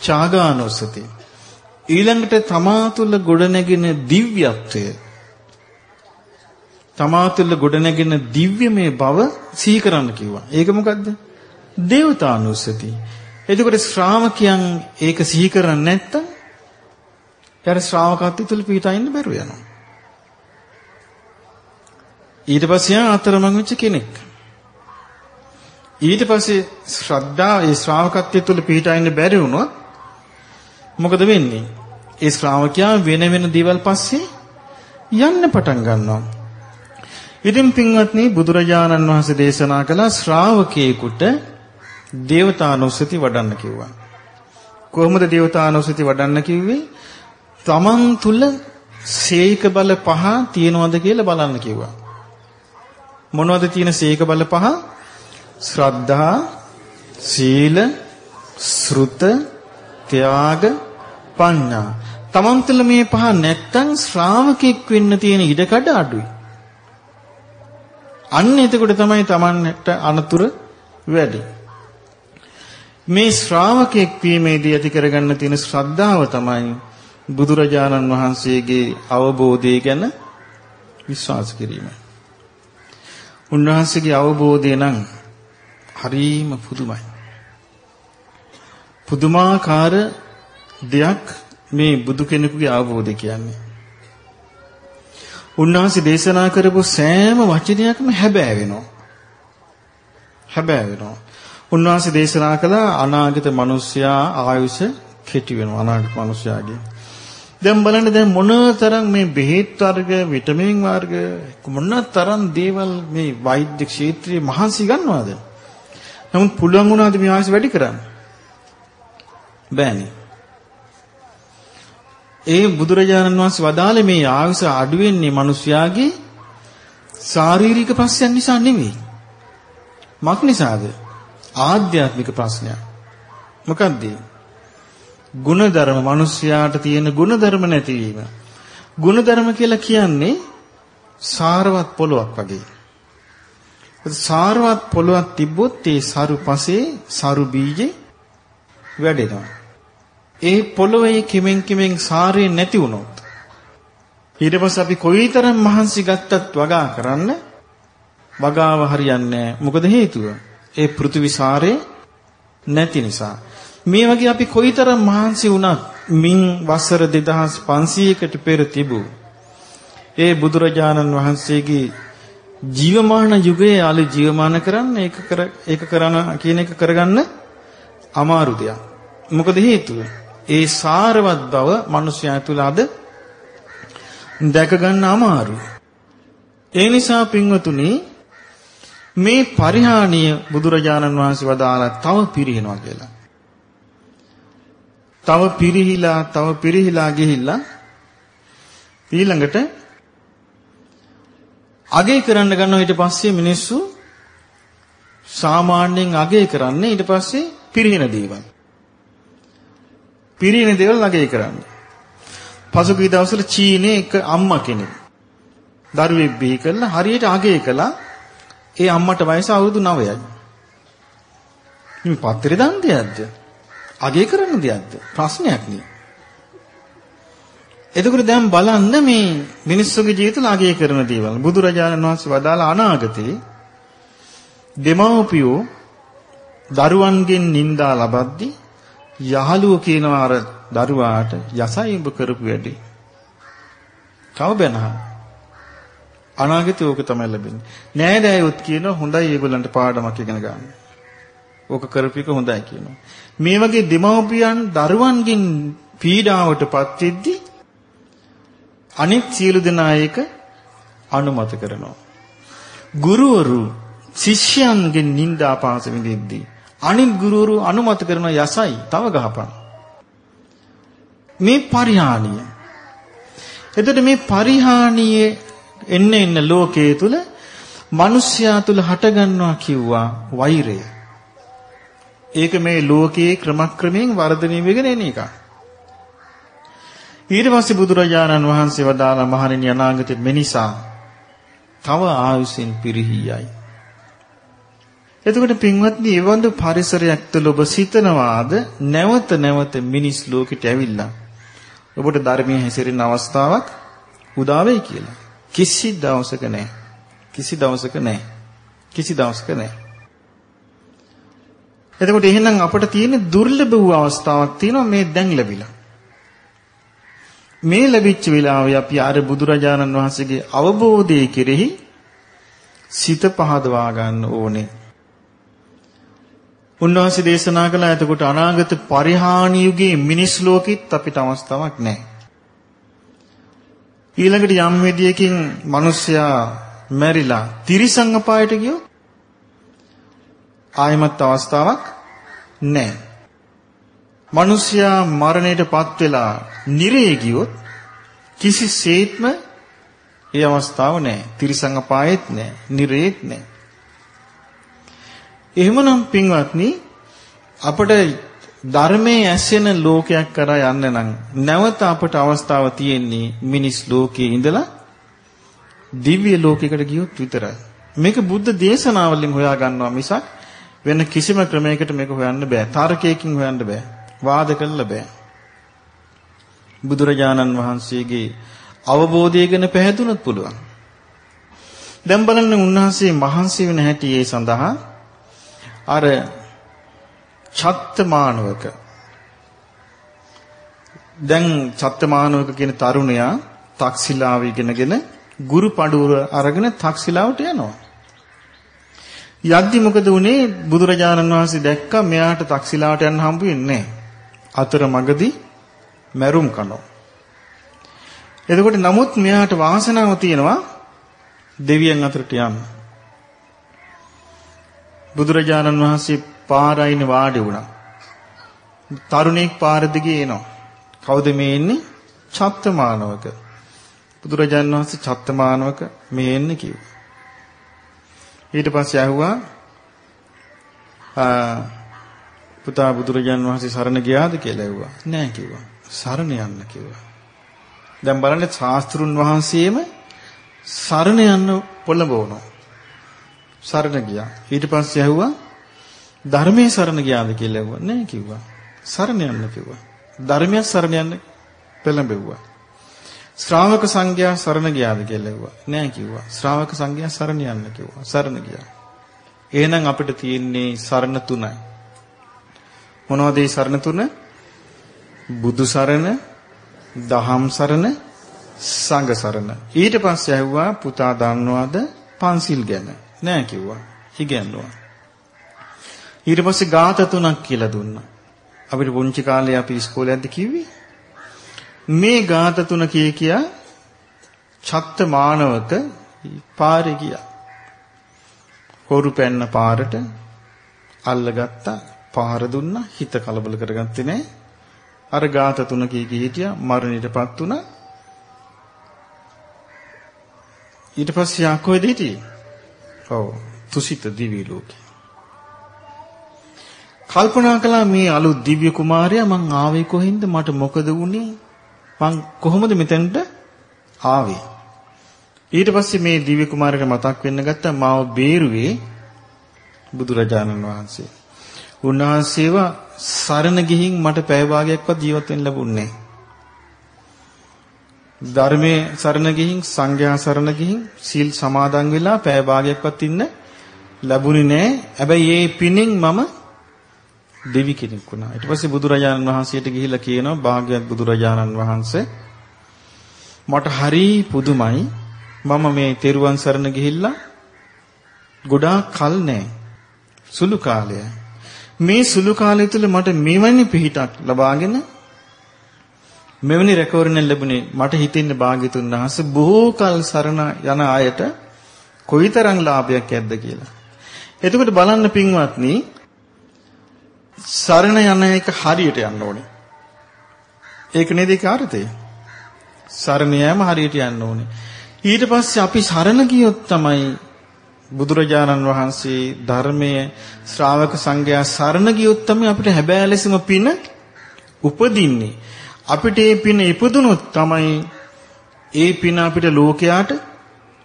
ඡාගානුස්සති. ඊළඟට තමා තුළ ගොඩනැගෙන දිව්‍යත්වය තමා තුළ ගොඩනැගෙන දිව්‍යමය බව සිහි කරන්න කිව්වා. ඒක මොකද්ද? දේවතානුස්සති. එතකොට ශ්‍රාවකයන් ඒක සිහි කරන්නේ නැත්තම් යාර ශ්‍රාවකත්වය තුල පිටා ඉන්න බැරුව යනවා. ඊට පස්සේ අතරමං වෙච්ච කෙනෙක්. ඊට පස්සේ ශ්‍රද්ධාව ඒ ශ්‍රාවකත්වය තුල පිටා ඉන්න බැරි වුණොත් මොකද වෙන්නේ? ඒ ශ්‍රාවකයා වෙන වෙන දේවල් පස්සේ යන්න පටන් ගන්නවා. ඉතින් පින්වත්නි බුදුරජාණන් වහන්සේ දේශනා කළ ශ්‍රාවකයෙකුට දේවතානුස්සති වඩන්න කිව්වා. කොහොමද දේවතානුස්සති වඩන්න කිව්වේ? තමන් තුල සීක බල පහ තියෙනවද කියලා බලන්න කිව්වා. මොනවද තියෙන සීක බල පහ? ශ්‍රද්ධා, සීල, ශ්‍රුත, ත්‍යාග, පඤ්ඤා. තමන් තුල මේ පහ නැත්තම් ශ්‍රාවකෙක් වෙන්න තියෙන ඉඩකඩ අඩුයි. අන්න එතකොට තමයි තමන්ට අනතුරු වැඩි. මේ ශ්‍රාවකෙක් වීමේදී ඇති කරගන්න තියෙන ශ්‍රද්ධාව තමයි බුදුරජාණන් වහන්සේගේ අවබෝධය ගැන විශ්වාස කිරීම. උන්වහන්සේගේ අවබෝධය නම් හරීම පුදුමයි. පුදුමාකාර දෙයක් මේ බුදු කෙනෙකුගේ අවබෝධය කියන්නේ. උන්වහන්සේ දේශනා කරපු සෑම වචනයක්ම හැබෑ වෙනවා. හැබෑ වෙනවා. උන්වහන්සේ දේශනා කළ අනාගත මිනිසයා ආයුෂ කෙටි වෙනවා අනාගත මිනිසයාගේ. දැන් බලන්න දැන් මොනතරම් මේ බෙහෙත් වර්ග, විටමින් වර්ග මොනතරම් දේවල් මේ වෛද්‍ය ක්ෂේත්‍රයේ මහන්සි ගන්නවද? නමුත් පුළුවන් වුණාද මේ ආයුෂ වැඩි කරන්න? බෑනේ. ඒ බුදුරජාණන් වහන්සේ වදාළේ මේ ආයුෂ අඩු වෙන්නේ මිනිස්යාගේ ශාරීරික ප්‍රශ්නයන් නිසා නෙවෙයි. මක් නිසාද? ආධ්‍යාත්මික ප්‍රශ්නයක්. මොකක්ද? ಗುಣධර්ම මිනිස්යාට තියෙන ಗುಣධර්ම නැතිවීම. ಗುಣධර්ම කියලා කියන්නේ සාරවත් පොලොක් වගේ. සාරවත් පොලොක් තිබ්බොත් ඒ සරු පසේ සරු බීජේ වැඩෙනවා. ඒ පොළොවේ කිමෙන් කිමෙන් සාරේ නැති වුණොත් ඊට පස්සේ අපි කොයිතරම් මහන්සි ගත්තත් වගා කරන්න වගාව හරියන්නේ නැහැ. මොකද හේතුව? ඒ පෘථිවි සාරේ නැති නිසා. මේ වගේ අපි කොයිතරම් මහන්සි වුණත් මින් වසර 2500කට පෙර තිබූ ඒ බුදුරජාණන් වහන්සේගේ ජීවමාන යුගයේ ආලි ජීවමාන කරන්න ඒක කර ඒක කරන කියන එක කරගන්න අමාරු දෙයක්. මොකද හේතුව? ඒ සාරවත් බව මිනිස්යා තුළ අද දැක ගන්න අමාරුයි. ඒ නිසා පින්වතුනි මේ පරිහානිය බුදුරජාණන් වහන්සේ වදාලා තව පිරිනනවා කියලා. තව පිරිහිලා තව පිරිහිලා ගිහිල්ලා ඊළඟට අගේ කරන්න ගන්නවා ඊට පස්සේ මිනිස්සු සාමාන්‍යයෙන් අගේ කරන්නේ ඊට පස්සේ පිරිහින දේවල්. පිරිහින දේවල් අගේ කරන්නේ. පසුගිය දවස්වල චීනයේ එක අම්මා කෙනෙක් දරුවෙක් බිහි කළා හරියට අගේ කළා. ඒ අම්මට වයස අවුරුදු 9යි. මේ පත්තරේ දන් දෙයක්ද? අගේ කරන්න දෙයක්ද? ප්‍රශ්නයක් නේ. එතකොට දැන් බලන්න මේ මිනිස්සුගේ ජීවිතල අගය කරන දේවල් බුදුරජාණන් වහන්සේ වදාළ අනාගතේ දෙමව්පියෝ දරුවන්ගෙන් නිന്ദා ලබද්දී යහළුව කියනවා අර දරුවාට යසයි ඔබ කරපු වැඩේ. කව බැනහ. අනාගතේ ඕක තමයි ලැබෙන්නේ. නෑදෑයොත් කියනවා හොඳයි ඒගොල්ලන්ට පාඩමක් ඉගෙන ගන්න. ඕක කරපු එක හොඳයි කියනවා. මේ වගේ දෙමව්පියන් දරුවන්ගෙන් පීඩාවටපත් වෙද්දී අනිත් සියලු දෙනා ඒක අනුමත කරනවා. ගුරුවරු ශිෂ්‍යයන්ගෙන් නිന്ദා පාස විඳිද්දී අනිත් ගුරුවරු අනුමත කරන යසයි තව ගහපන්. මේ පරිහානිය. එතකොට මේ පරිහානියේ එන්න එන්න ලෝකයේ තුල මිනිස්යා තුල හටගන්නවා කිව්වා වෛරය. ඒක මේ ලෝකයේ ක්‍රමක්‍රමයෙන් වර්ධනය වෙගෙන එන එකක්. ඊට පස්සේ බුදුරජාණන් වහන්සේ වදාළා මහණෙනි අනාගතේ මිනිසා තව ආයුෂෙන් පිරිහියයි. එතකොට පින්වත්නි, එවඳු පරිසරයක් තුළ ඔබ සිතනවාද නැවත නැවත මිනිස් ලෝකෙට ඇවිල්ලා ඔබට ධර්මයේ හැසිරෙන අවස්ථාවක් උදා වෙයි කියලා. කිසි දවසක නැහැ. කිසි දවසක නැහැ. කිසි දවසක නැහැ. එතකොට එහෙනම් අපිට තියෙන දුර්ලභ වූ අවස්ථාවක් තියෙනවා මේ දැන් ලැබිලා. මේ ලැබිච්ච වෙලාවේ අපි අර බුදුරජාණන් වහන්සේගේ අවබෝධයේ කෙරෙහි සිත පහදවා ගන්න ඕනේ. උන්වහන්සේ දේශනා කළා එතකොට අනාගත පරිහානි යුගයේ මිනිස් ලෝකෙත් අපිට අවස්ථාවක් නැහැ. ඊළඟට යම් විදියකින් මිනිස්සයා මැරිලා තිරිසං අපායට ගියොත් ආයමත් අවස්ථාවක් නැහැ. මිනිස්සයා මරණයටපත් වෙලා නිරේ ගියොත් කිසිසේත්ම ඒ අවස්ථාව නැහැ. තිරිසං අපායෙත් නැහැ. නිරේත් නැහැ. එහෙමනම් පින්වත්නි අපට ධර්මයේ ඇසෙන ලෝකයක් කරා යන්න නම් නැවත අපට අවස්ථාව තියෙන්නේ මිනිස් ලෝකයේ ඉඳලා දිව්‍ය ලෝකයකට ගියොත් විතරයි. මේක බුද්ධ දේශනාවලින් හොයා ගන්නවා මිසක් වෙන කිසිම ක්‍රමයකට මේක හොයන්න බෑ. තාරකයකින් හොයන්න බෑ. වාද කළ බෑ. බුදුරජාණන් වහන්සේගේ අවබෝධය ගැන පැහැදුනොත් පුළුවන්. දැන් බලන්න උන්වහන්සේ මහන්සි වෙන හැටි ඒ සඳහා අර චත්තමානවක දැන් චත්තමානවක කියන තරුණයා තක්සිලාව ඉගෙනගෙන ගුරු පඬුර අරගෙන තක්සිලාවට යනවා. යද්දි මොකද උනේ බුදුරජාණන් වහන්සේ දැක්කා මෙයාට තක්සිලාවට යන්න හම්බ වෙන්නේ නැහැ. අතර මගදී මැරුම් කනවා. එතකොට නමුත් මෙයාට වාසනාව තියෙනවා දෙවියන් අතරට යන්න. බුදුරජාණන් වහන්සේ පාරයින් වාඩි වුණා. තරුණෙක් පාර දිගේ එනවා. කවුද මේ එන්නේ? චත්තමානවක. බුදුරජාණන් වහන්සේ චත්තමානවක මේ එන්නේ කිව්වා. ඊට පස්සේ ඇහුවා පුතා බුදුරජාන් වහන්සේ සරණ ගියාද කියලා ඇහුවා. නෑ කිව්වා. සරණ යන්න කිව්වා. දැන් බලන්න ශාස්ත්‍රුන් වහන්සේම සරණ යන්න පොළඹවනවා. සරණ ගියා. ඊට පස්සේ ඇහුවා ධර්මයේ සරණ ගියාද කියලා ඇහුවා. නෑ කිව්වා. සරණ යන්න කිව්වා. ධර්මයක් සරණ යන්න පෙළඹෙව්වා. ශ්‍රාවක සංඝයා සරණ ගියාද කියලා ඇහුවා. නෑ කිව්වා. ශ්‍රාවක සංඝයා සරණ යන්න කිව්වා. සරණ ගියා. එහෙනම් අපිට තියෙන්නේ සරණ තුනයි. මොනවද ඒ සරණ තුන? බුදු සරණ, දහම් සරණ, සංඝ සරණ. ඊට පස්සේ ඇහුවා පුතා දන්නවද පන්සිල් ගැන? නෑ කිව්වා. ඉගෙනුවා. ඊට පස්සේ ગાත තුනක් කියලා දුන්නා. අපිට පුංචි කාලේ අපි ඉස්කෝලේ යද්දි කිව්වේ මේ ગાත තුන කිය කියා චත්ත මානවක පාරේ ගියා. හොරු පැන්න පාරට අල්ලගත්තා පාර දුන්නා හිත කලබල කරගත්තේ නෑ. අර ગાත තුන කී කී හිටියා මරණයටපත් වුණා. ඊට පස්සේ යා කොහෙද හිටියේ? ඔව් තුසිත දිවි ලෝකේ. කල්පනා කළා මේ අලුත් දිව්‍ය කුමාරයා මං ආවේ කොහෙන්ද මට මොකද වුනේ මං කොහොමද මෙතෙන්ට ආවේ? ඊට පස්සේ මේ දිව්‍ය කුමාරයට මතක් වෙන්න ගත්තා මාව බේරුවේ බුදුරජාණන් වහන්සේ. උන්වහන්සේව සරණ ගිහින් මට පැය භාගයක්වත් ජීවත් වෙන්න ලැබුණේ ධර්මයේ සරණ ගිහින් සංඝයා සරණ ගිහින් සීල් සමාදන් වෙලා පැය භාගයක්වත් ඉන්න ලැබුණේ නැහැ. හැබැයි මේ පිණින් මම දෙවි කෙනෙක් වුණා. ඊට පස්සේ බුදුරජාණන් වහන්සේට ගිහිල්ලා කියනවා භාග්‍යවත් බුදුරජාණන් වහන්සේ මට හරි පුදුමයි මම මේ තෙරුවන් සරණ ගිහිල්ලා ගොඩාක් කල් නෑ. සුළු කාලයයි. මේ සුළු කාලය තුළ මට මෙවැනි පිහිටක් ලබාගෙන මෙවැනි රැකවරණ ලැබුණේ මට හිතෙන්න භාග්‍යතුන් වහන්සේ බොහෝ කල් සරණ යන අයට කොයිතරම් ලාභයක් ඇද්ද කියලා. එතකොට බලන්න පින්වත්නි සරණ යන එක හරියට යන්න ඕනේ. ඒක නේද ඒක අර්ථය. සරණ යෑම හරියට යන්න ඕනේ. ඊට පස්සේ අපි සරණ ගියොත් තමයි බුදුරජාණන් වහන්සේ ධර්මයේ ශ්‍රාවක සංඝයා සරණ ගියොත් තමයි අපිට හැබෑ ලෙසම පින උපදින්නේ. අපිට මේ පින ඉපදුනොත් තමයි ඒ පින අපිට ලෝකයාට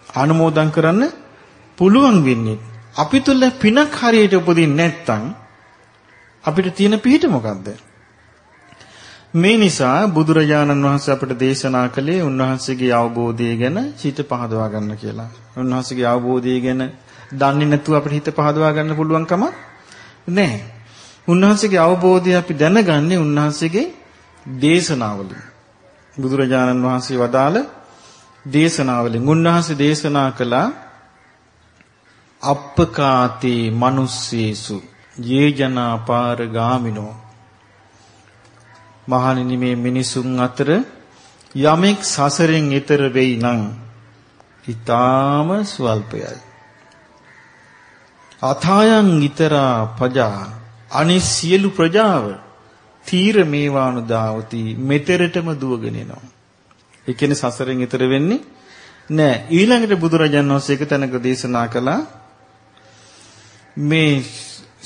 අනුමෝදන් කරන්න පුළුවන් වෙන්නේ. අපි තුල පිනක් හරියට උපදින්නේ නැත්නම් අපිට තියෙන පිහිට මොකද්ද? මේ නිසා බුදුරජාණන් වහන්සේ අපට දේශනා කළේ උන්වහන්සේගේ අවබෝධය ගැන හිත පහදවා ගන්න කියලා. උන්වහන්සේගේ අවබෝධය ගැන දන්නේ නැතුව අපිට හිත පහදවා ගන්න පුළුවන් කමක් නැහැ. උන්වහන්සේගේ අවබෝධය අපි දැනගන්නේ උන්වහන්සේගේ දේශනාවලින්. බුදුරජාණන් වහන්සේ වදාළ දේශනාවලින් උන්වහන්සේ දේශනා කළා අප්පකාතේ manussේසු යේ ජනා පාර ගාමිනෝ. මහණෙනි මේ මිනිසුන් අතර යමෙක් සසරෙන් ඈතර වෙයි නම් ඊටාම ස්වල්පයයි. අථායන් ඊතරා පජා අනිස් සියලු ප්‍රජාව තීර මේවානු දාවති මෙතරටම දුවගෙන එනවා. ඒ කියන්නේ සසරෙන් ඈතර වෙන්නේ නෑ. ඊළඟට බුදුරජාණන් වහන්සේ එක තැනක දේශනා කළා මේ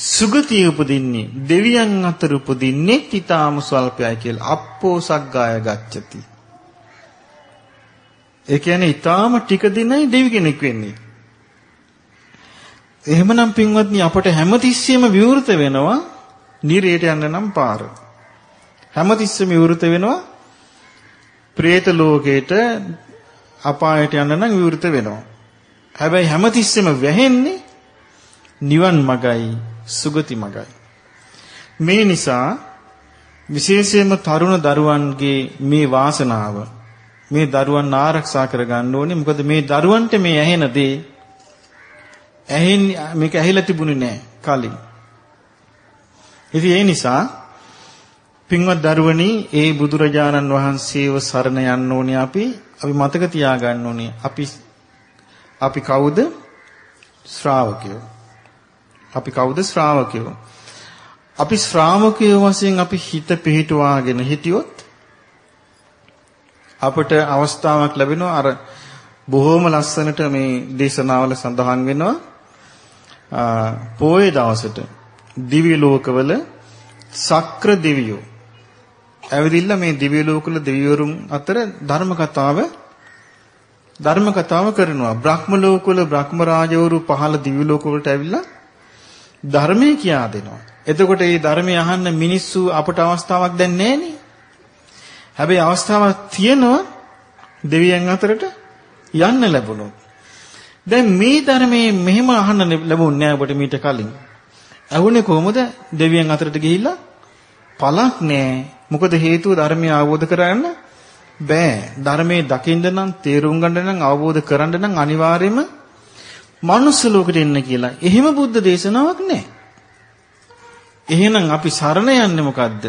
සුගතිය උපදින්නේ දෙවියන් අතර උපදින්නේ ඊටාම ස්වල්පයයි කියලා අප්පෝ සග්ගාය ගච්ඡති. ඒ කියන්නේ ඊටාම ටික දිනයි දෙවි කෙනෙක් වෙන්නේ. එහෙමනම් පින්වත්නි අපට හැමතිස්සෙම විවෘත වෙනවා නිරේට යන්න නම් පාර. හැමතිස්සෙම විවෘත වෙනවා പ്രേත ලෝකේට අපායට යන්න නම් විවෘත වෙනවා. හැබැයි හැමතිස්සෙම වැහෙන්නේ නිවන් මගයි සුගති මගයි. මේ නිසා විශේෂයෙන්ම තරුණ දරුවන්ගේ මේ වාසනාව මේ දරුවන් ආරක්ෂා කරගන්න ඕනේ. මොකද මේ දරුවන්ට මේ ඇහෙන දේ ඇහෙන් මේක ඇහිලා තිබුණේ නැහැ කලින්. ඉතින් ඒ නිසා පින්වත් දරුවනි ඒ බුදුරජාණන් වහන්සේව සරණ යන්න ඕනේ අපි අපි මතක තියාගන්න ඕනේ අපි අපි කවුද ශ්‍රාවකයෝ අපි කවුද ශ්‍රාවකයෝ? අපි ශ්‍රාවකයෝ වශයෙන් අපි හිත පිහිටුවාගෙන හිටියොත් අපට අවස්ථාවක් ලැබෙනවා. අර බොහොම ලස්සනට මේ දේශනාවල සඳහන් වෙනවා. පොයේ දවසට දිව්‍ය ලෝකවල සක්‍ර දෙවියෝ. ඇවිදින්න මේ දිව්‍ය ලෝකවල දෙවිවරුන් අතර ධර්ම කතාව ධර්ම කතාව කරනවා. බ්‍රහ්ම ලෝකවල බ්‍රහ්ම රාජවරු පහළ දිව්‍ය ලෝකවලට ඇවිල්ලා ධර්මයේ කියා දෙනවා. එතකොට මේ ධර්මය අහන්න මිනිස්සු අපට අවස්ථාවක් දැන් නැහෙනේ. හැබැයි අවස්ථාවක් තියෙනවා දෙවියන් අතරට යන්න ලැබුණොත්. දැන් මේ ධර්මයේ මෙහෙම අහන්න ලැබුණේ නෑ ඔබට මීට කලින්. ඇහුනේ කොහොමද දෙවියන් අතරට ගිහිල්ලා? පළක් නෑ. මොකද හේතුව ධර්මය අවබෝධ කරගන්න බෑ. ධර්මයේ දකින්න නම් තේරුම් ගන්න නම් අවබෝධ කරන්න නම් අනිවාර්යයෙන්ම මනුස්ස ලෝකෙට එන්න කියලා. එහෙම බුද්ධ දේශනාවක් නෑ. එහෙනම් අපි සරණ යන්නේ මොකද්ද?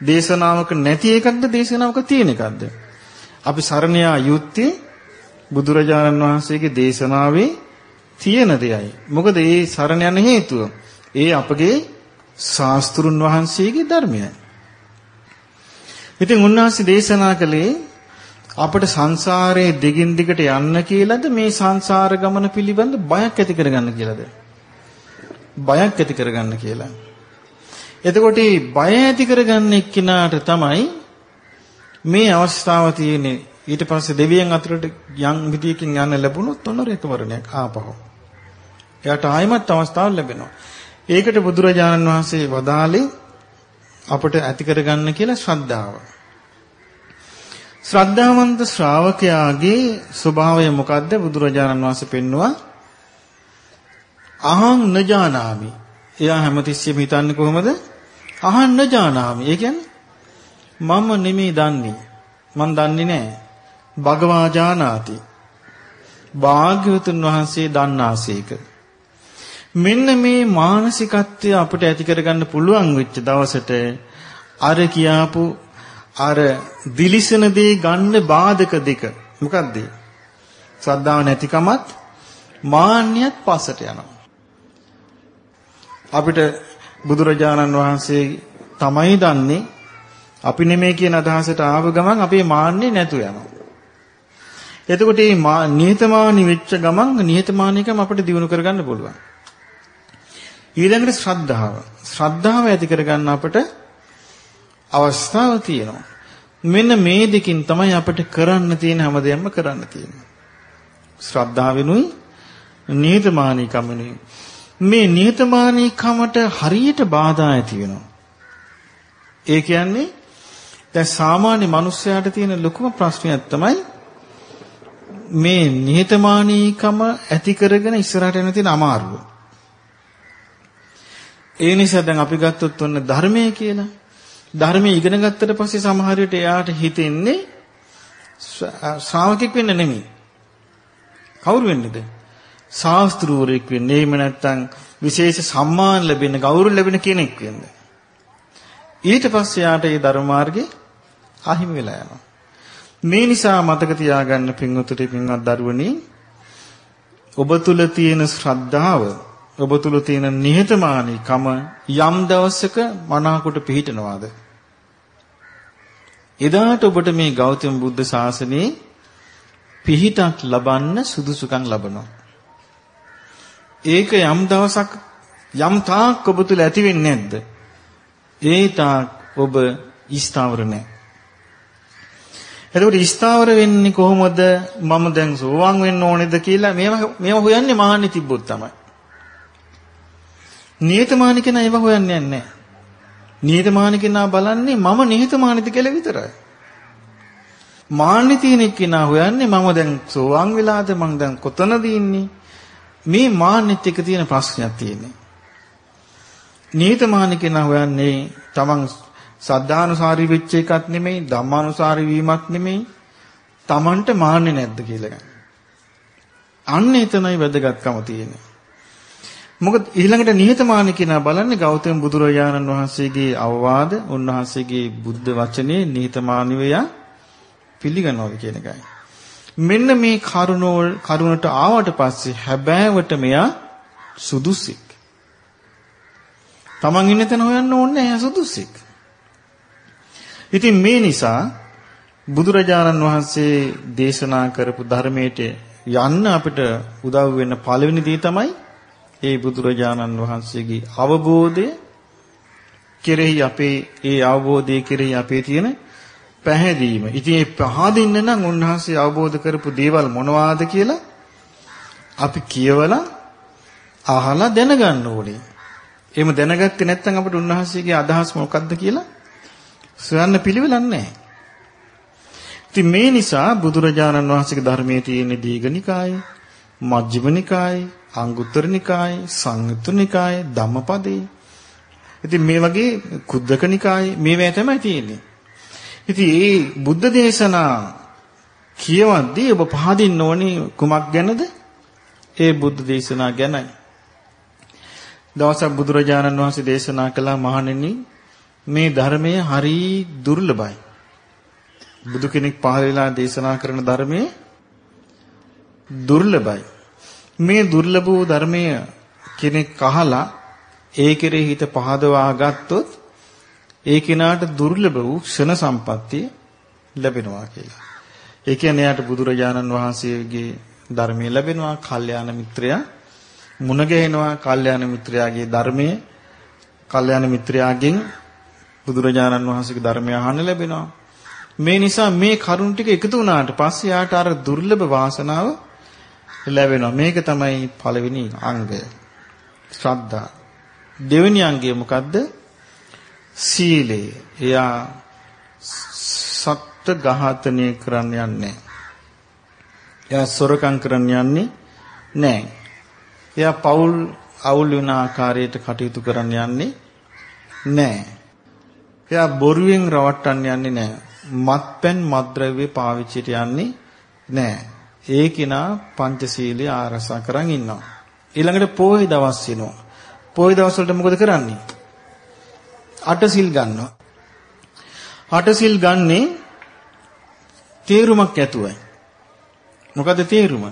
දේශනාවක නැති එකක්ද දේශනාවක තියෙන එකක්ද? අපි සරණ යා යුත්තේ බුදුරජාණන් වහන්සේගේ දේශනාවේ තියෙන දෙයයි. මොකද ඒ සරණ යන හේතුව ඒ අපගේ ශාස්ත්‍රුන් වහන්සේගේ ධර්මයයි. ඉතින් උන්වහන්සේ දේශනා කළේ අපට සංසාරයේ දිගින් දිගට යන්න කියලාද මේ සංසාර ගමන පිළිබඳ බයක් ඇති කරගන්න කියලාද? බයක් ඇති කරගන්න කියලා. එතකොට මේ බය ඇති කරගන්න එක්කිනාට තමයි මේ අවස්ථාව තියෙන්නේ. ඊට පස්සේ දෙවියන් අතරට යම් විදියකින් යන්න ලැබුණොත් ඔන්න රේකවරණයක් ආපහු. එයාට ආයිමත් අවස්ථාවක් ලැබෙනවා. ඒකට බුදුරජාණන් වහන්සේ වදාළේ අපට ඇති කරගන්න කියලා ශ්‍රද්ධාව. ශ්‍රද්ධාවන්ත ශ්‍රාවකයාගේ ස්වභාවය මොකද්ද? බුදුරජාණන් වහන්සේ පෙන්නවා. අහං නජානාමි එයා හැමතිස්සෙම හිතන්නේ කොහොමද? අහං නජානාමි ඒ කියන්නේ මම නෙමෙයි දන්නේ. මම දන්නේ නැහැ භගවා ජානාති. භාග්‍යවතුන් වහන්සේ දන්නාසේක. මෙන්න මේ මානසිකත්වය අපිට ඇති කරගන්න පුළුවන් වෙච්ච දවසට අර කියාපු අර දිලිසෙන දේ ගන්න බාධක දෙක. මොකක්ද ශ්‍රද්ධාව නැතිකමත් මාන්නයත් පස්සට යනවා. අපිට බුදුරජාණන් වහන්සේ තමයි දන්නේ අපි නෙමෙයි කියන අදහසට ආව ගමන් අපේ මාන්නේ නැතු යනවා. එතකොට මේ නිහතමානී වෙච්ච ගමන් නිහතමානීකම අපිට දිනු කරගන්න පුළුවන්. ඊළඟට ශ්‍රද්ධාව. ශ්‍රද්ධාව ඇති කරගන්න අපට අවස්ථාව තියෙනවා. මෙන්න මේ දෙකින් තමයි අපිට කරන්න තියෙන හැමදේම කරන්න තියෙන්නේ. ශ්‍රද්ධාවෙනුයි නිහතමානීකමනුයි. මේ නිහතමානීකමට හරියට බාධා ඇති වෙනවා. ඒ කියන්නේ දැන් සාමාන්‍ය මිනිස්සයාට තියෙන ලොකුම ප්‍රශ්නයක් තමයි මේ නිහතමානීකම ඇති කරගෙන ඉස්සරහට යන තියෙන අමාරුව. ඒ නිසා දැන් අපි ගත්තොත් ඔන්න ධර්මය කියලා. ධර්මයේ ඉගෙන ගත්තට පස්සේ සමහර විට එයාට හිතෙන්නේ ශ්‍රාවකෙක් වෙන්න නෙමෙයි. කවුරු වෙන්නේද? ශාස්ත්‍රූරෙක් වෙන්න. එහෙම නැත්නම් විශේෂ සම්මාන ලැබෙන, ගෞරව ලැබෙන කෙනෙක් වෙන්න. ඊට පස්සේ යාට මේ ධර්ම මාර්ගේ අහිමි වෙලා යනවා. මේ නිසා මතක තියාගන්න පින්වතුනි පින්වත් දරුවනි ඔබ තුල තියෙන ශ්‍රද්ධාව ඔබ තුල තියෙන නිහතමානීකම යම් දවසක මනාකොට පිහිටනවාද? එදාට ඔබට මේ ගෞතම බුද්ධ ශාසනයේ පිහිටක් ලබන්න සුදුසුකම් ලබනවා. ඒක යම් දවසක් යම් තාක් ඔබ තුල ඇති වෙන්නේ නැද්ද? ඒ තාක් ඔබ ස්ථාවර නැහැ. එතකොට ස්ථාවර වෙන්නේ කොහොමද? මම දැන් සෝවාන් වෙන්න ඕනේද කියලා මේවා මේවා හොයන්නේ මහන්නේ තිබ්බොත් තමයි. නියතමානී කෙනා ඒව හොයන්නේ නැහැ. නියතමානී කෙනා බලන්නේ මම නියතමානීද කියලා විතරයි. මාන්නේ තියෙන කෙනා හොයන්නේ මම දැන් සෝවාන් වෙලාද මං දැන් කොතනද ඉන්නේ? මේ මාන්නෙත් එක තියෙන ප්‍රශ්නයක් තියෙන්නේ. නියතමානී කෙනා හොයන්නේ තමන් සද්ධානුසාරී වෙච්ච එකක් නෙමෙයි ධම්මානුසාරී වීමක් නෙමෙයි තමන්ට මාන්නේ නැද්ද කියලා. අන්න එතනයි වැදගත්කම තියෙන්නේ. මොකද ඊළඟට නිහතමානී කෙනා බලන්නේ ගෞතම බුදුරජාණන් වහන්සේගේ අවවාද උන්වහන්සේගේ බුද්ධ වචනේ නිහතමානීවය පිළිගනවාද කියන එකයි. මෙන්න මේ කරුණෝ කරුණට ආවට පස්සේ හැබෑවට මෙයා සුදුසෙක්. Taman ඉන්න තැන හොයන්න ඕනේ එයා සුදුසෙක්. ඉතින් මේ නිසා බුදුරජාණන් වහන්සේ දේශනා කරපු ධර්මයට යන්න අපිට උදව් වෙන පළවෙනි දේ තමයි ඒ බුදුරජාණන් වහන්සේගේ අවබෝධය කෙරෙහි අපේ ඒ අවබෝධය කෙරෙහි අපේ තියෙන පැහැදීම. ඉතින් ඒ පහදින්න නම් උන්වහන්සේ අවබෝධ කරපු දේවල් මොනවාද කියලා අපි කියවලා අහලා දැනගන්න ඕනේ. එහෙම දැනගත්තේ නැත්නම් අපිට උන්වහන්සේගේ අදහස් මොකක්ද කියලා සොයන්න පිළිවෙලක් නැහැ. ඉතින් මේ නිසා බුදුරජාණන් වහන්සේගේ ධර්මයේ තියෙන දීඝනිකායේ, මජ්ක්‍ධිමනිකායේ, අංගුත්තරනිකායේ, සංයුත්තනිකායේ, ධම්මපදයේ. ඉතින් මේ වගේ කුද්දකනිකායේ මේවා තමයි තියෙන්නේ. ඉතින් මේ බුද්ධ දේශනා කියවද්දී ඔබ පහදින්න ඕනේ කුමක් ගැනද? ඒ බුද්ධ දේශනා ගැනයි. දවසක් බුදුරජාණන් වහන්සේ දේශනා කළා මහණෙනි මේ ධර්මය හරි දුර්ලභයි. බුදු කෙනෙක් පහළ වෙලා දේශනා කරන ධර්මයේ දුර්ලභයි. මේ දුර්ලභ වූ ධර්මය කෙනෙක් අහලා ඒ කෙරෙහි හිත පහදවා ගත්තොත් ඒ කෙනාට දුර්ලභ වූ ක්ෂණ සම්පත්තිය ලැබෙනවා කියලා. ඒ කියන්නේ යාට බුදුරජාණන් වහන්සේගේ ධර්මය ලැබෙනවා, කල්යාණ මිත්‍රයා මුණ ගැහෙනවා, කල්යාණ මිත්‍රයාගේ ධර්මයේ කල්යාණ මිත්‍රයාගෙන් බුදුරජාණන් වහන්සේගේ ධර්මය අහන්න ලැබෙනවා. මේ නිසා මේ කරුණ ටික එකතු වුණාට පස්සේ යාට අර දුර්ලභ වාසනාව ලැබෙනවා. මේක තමයි පළවෙනි අංගය. ශ්‍රද්ධා. දෙවෙනි අංගය මොකද්ද? සීලය. එයා සත්ත්ව ඝාතනය කරන්න යන්නේ එයා සොරකම් කරන්න යන්නේ නැහැ. එයා පෞල් අවුල් වෙන ආකාරයට කටයුතු කරන්න යන්නේ නැහැ. එයා බොරුවෙන් රවට්ටන්න යන්නේ නැහැ. මත්පැන් මත්ද්‍රව්‍ය පාවිච්චිට යන්නේ නැහැ. ඒ කිනා පංචශීලයේ ආරසා කරන් ඉන්නවා. ඊළඟට පොයි දවස් වෙනවා. පොයි දවස් වලට මොකද කරන්නේ? අටසිල් ගන්නවා. අටසිල් ගන්නේ තේරුමක් ඇතුවයි. මොකද තේරුම?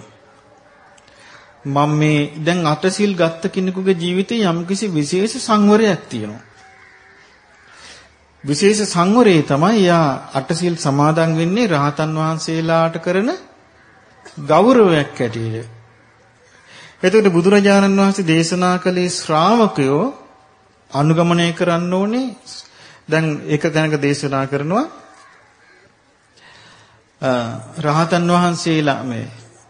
මම මේ දැන් අටසිල් ගත්ත කෙනෙකුගේ ජීවිතේ යම්කිසි විශේෂ සංවරයක් තියෙනවා. විශේෂ සංවරේ තමයි යා අටසිල් සමාදන් වෙන්නේ රහතන් වහන්සේලාට කරන ගෞරවයක් ඇටියෙ. එතකොට බුදුරජාණන් වහන්සේ දේශනා කළේ ශ්‍රාවකයෝ අනුගමනය කරන්න ඕනේ. දැන් ඒක දැනක දේශනා කරනවා රහතන් වහන්සේලා මේ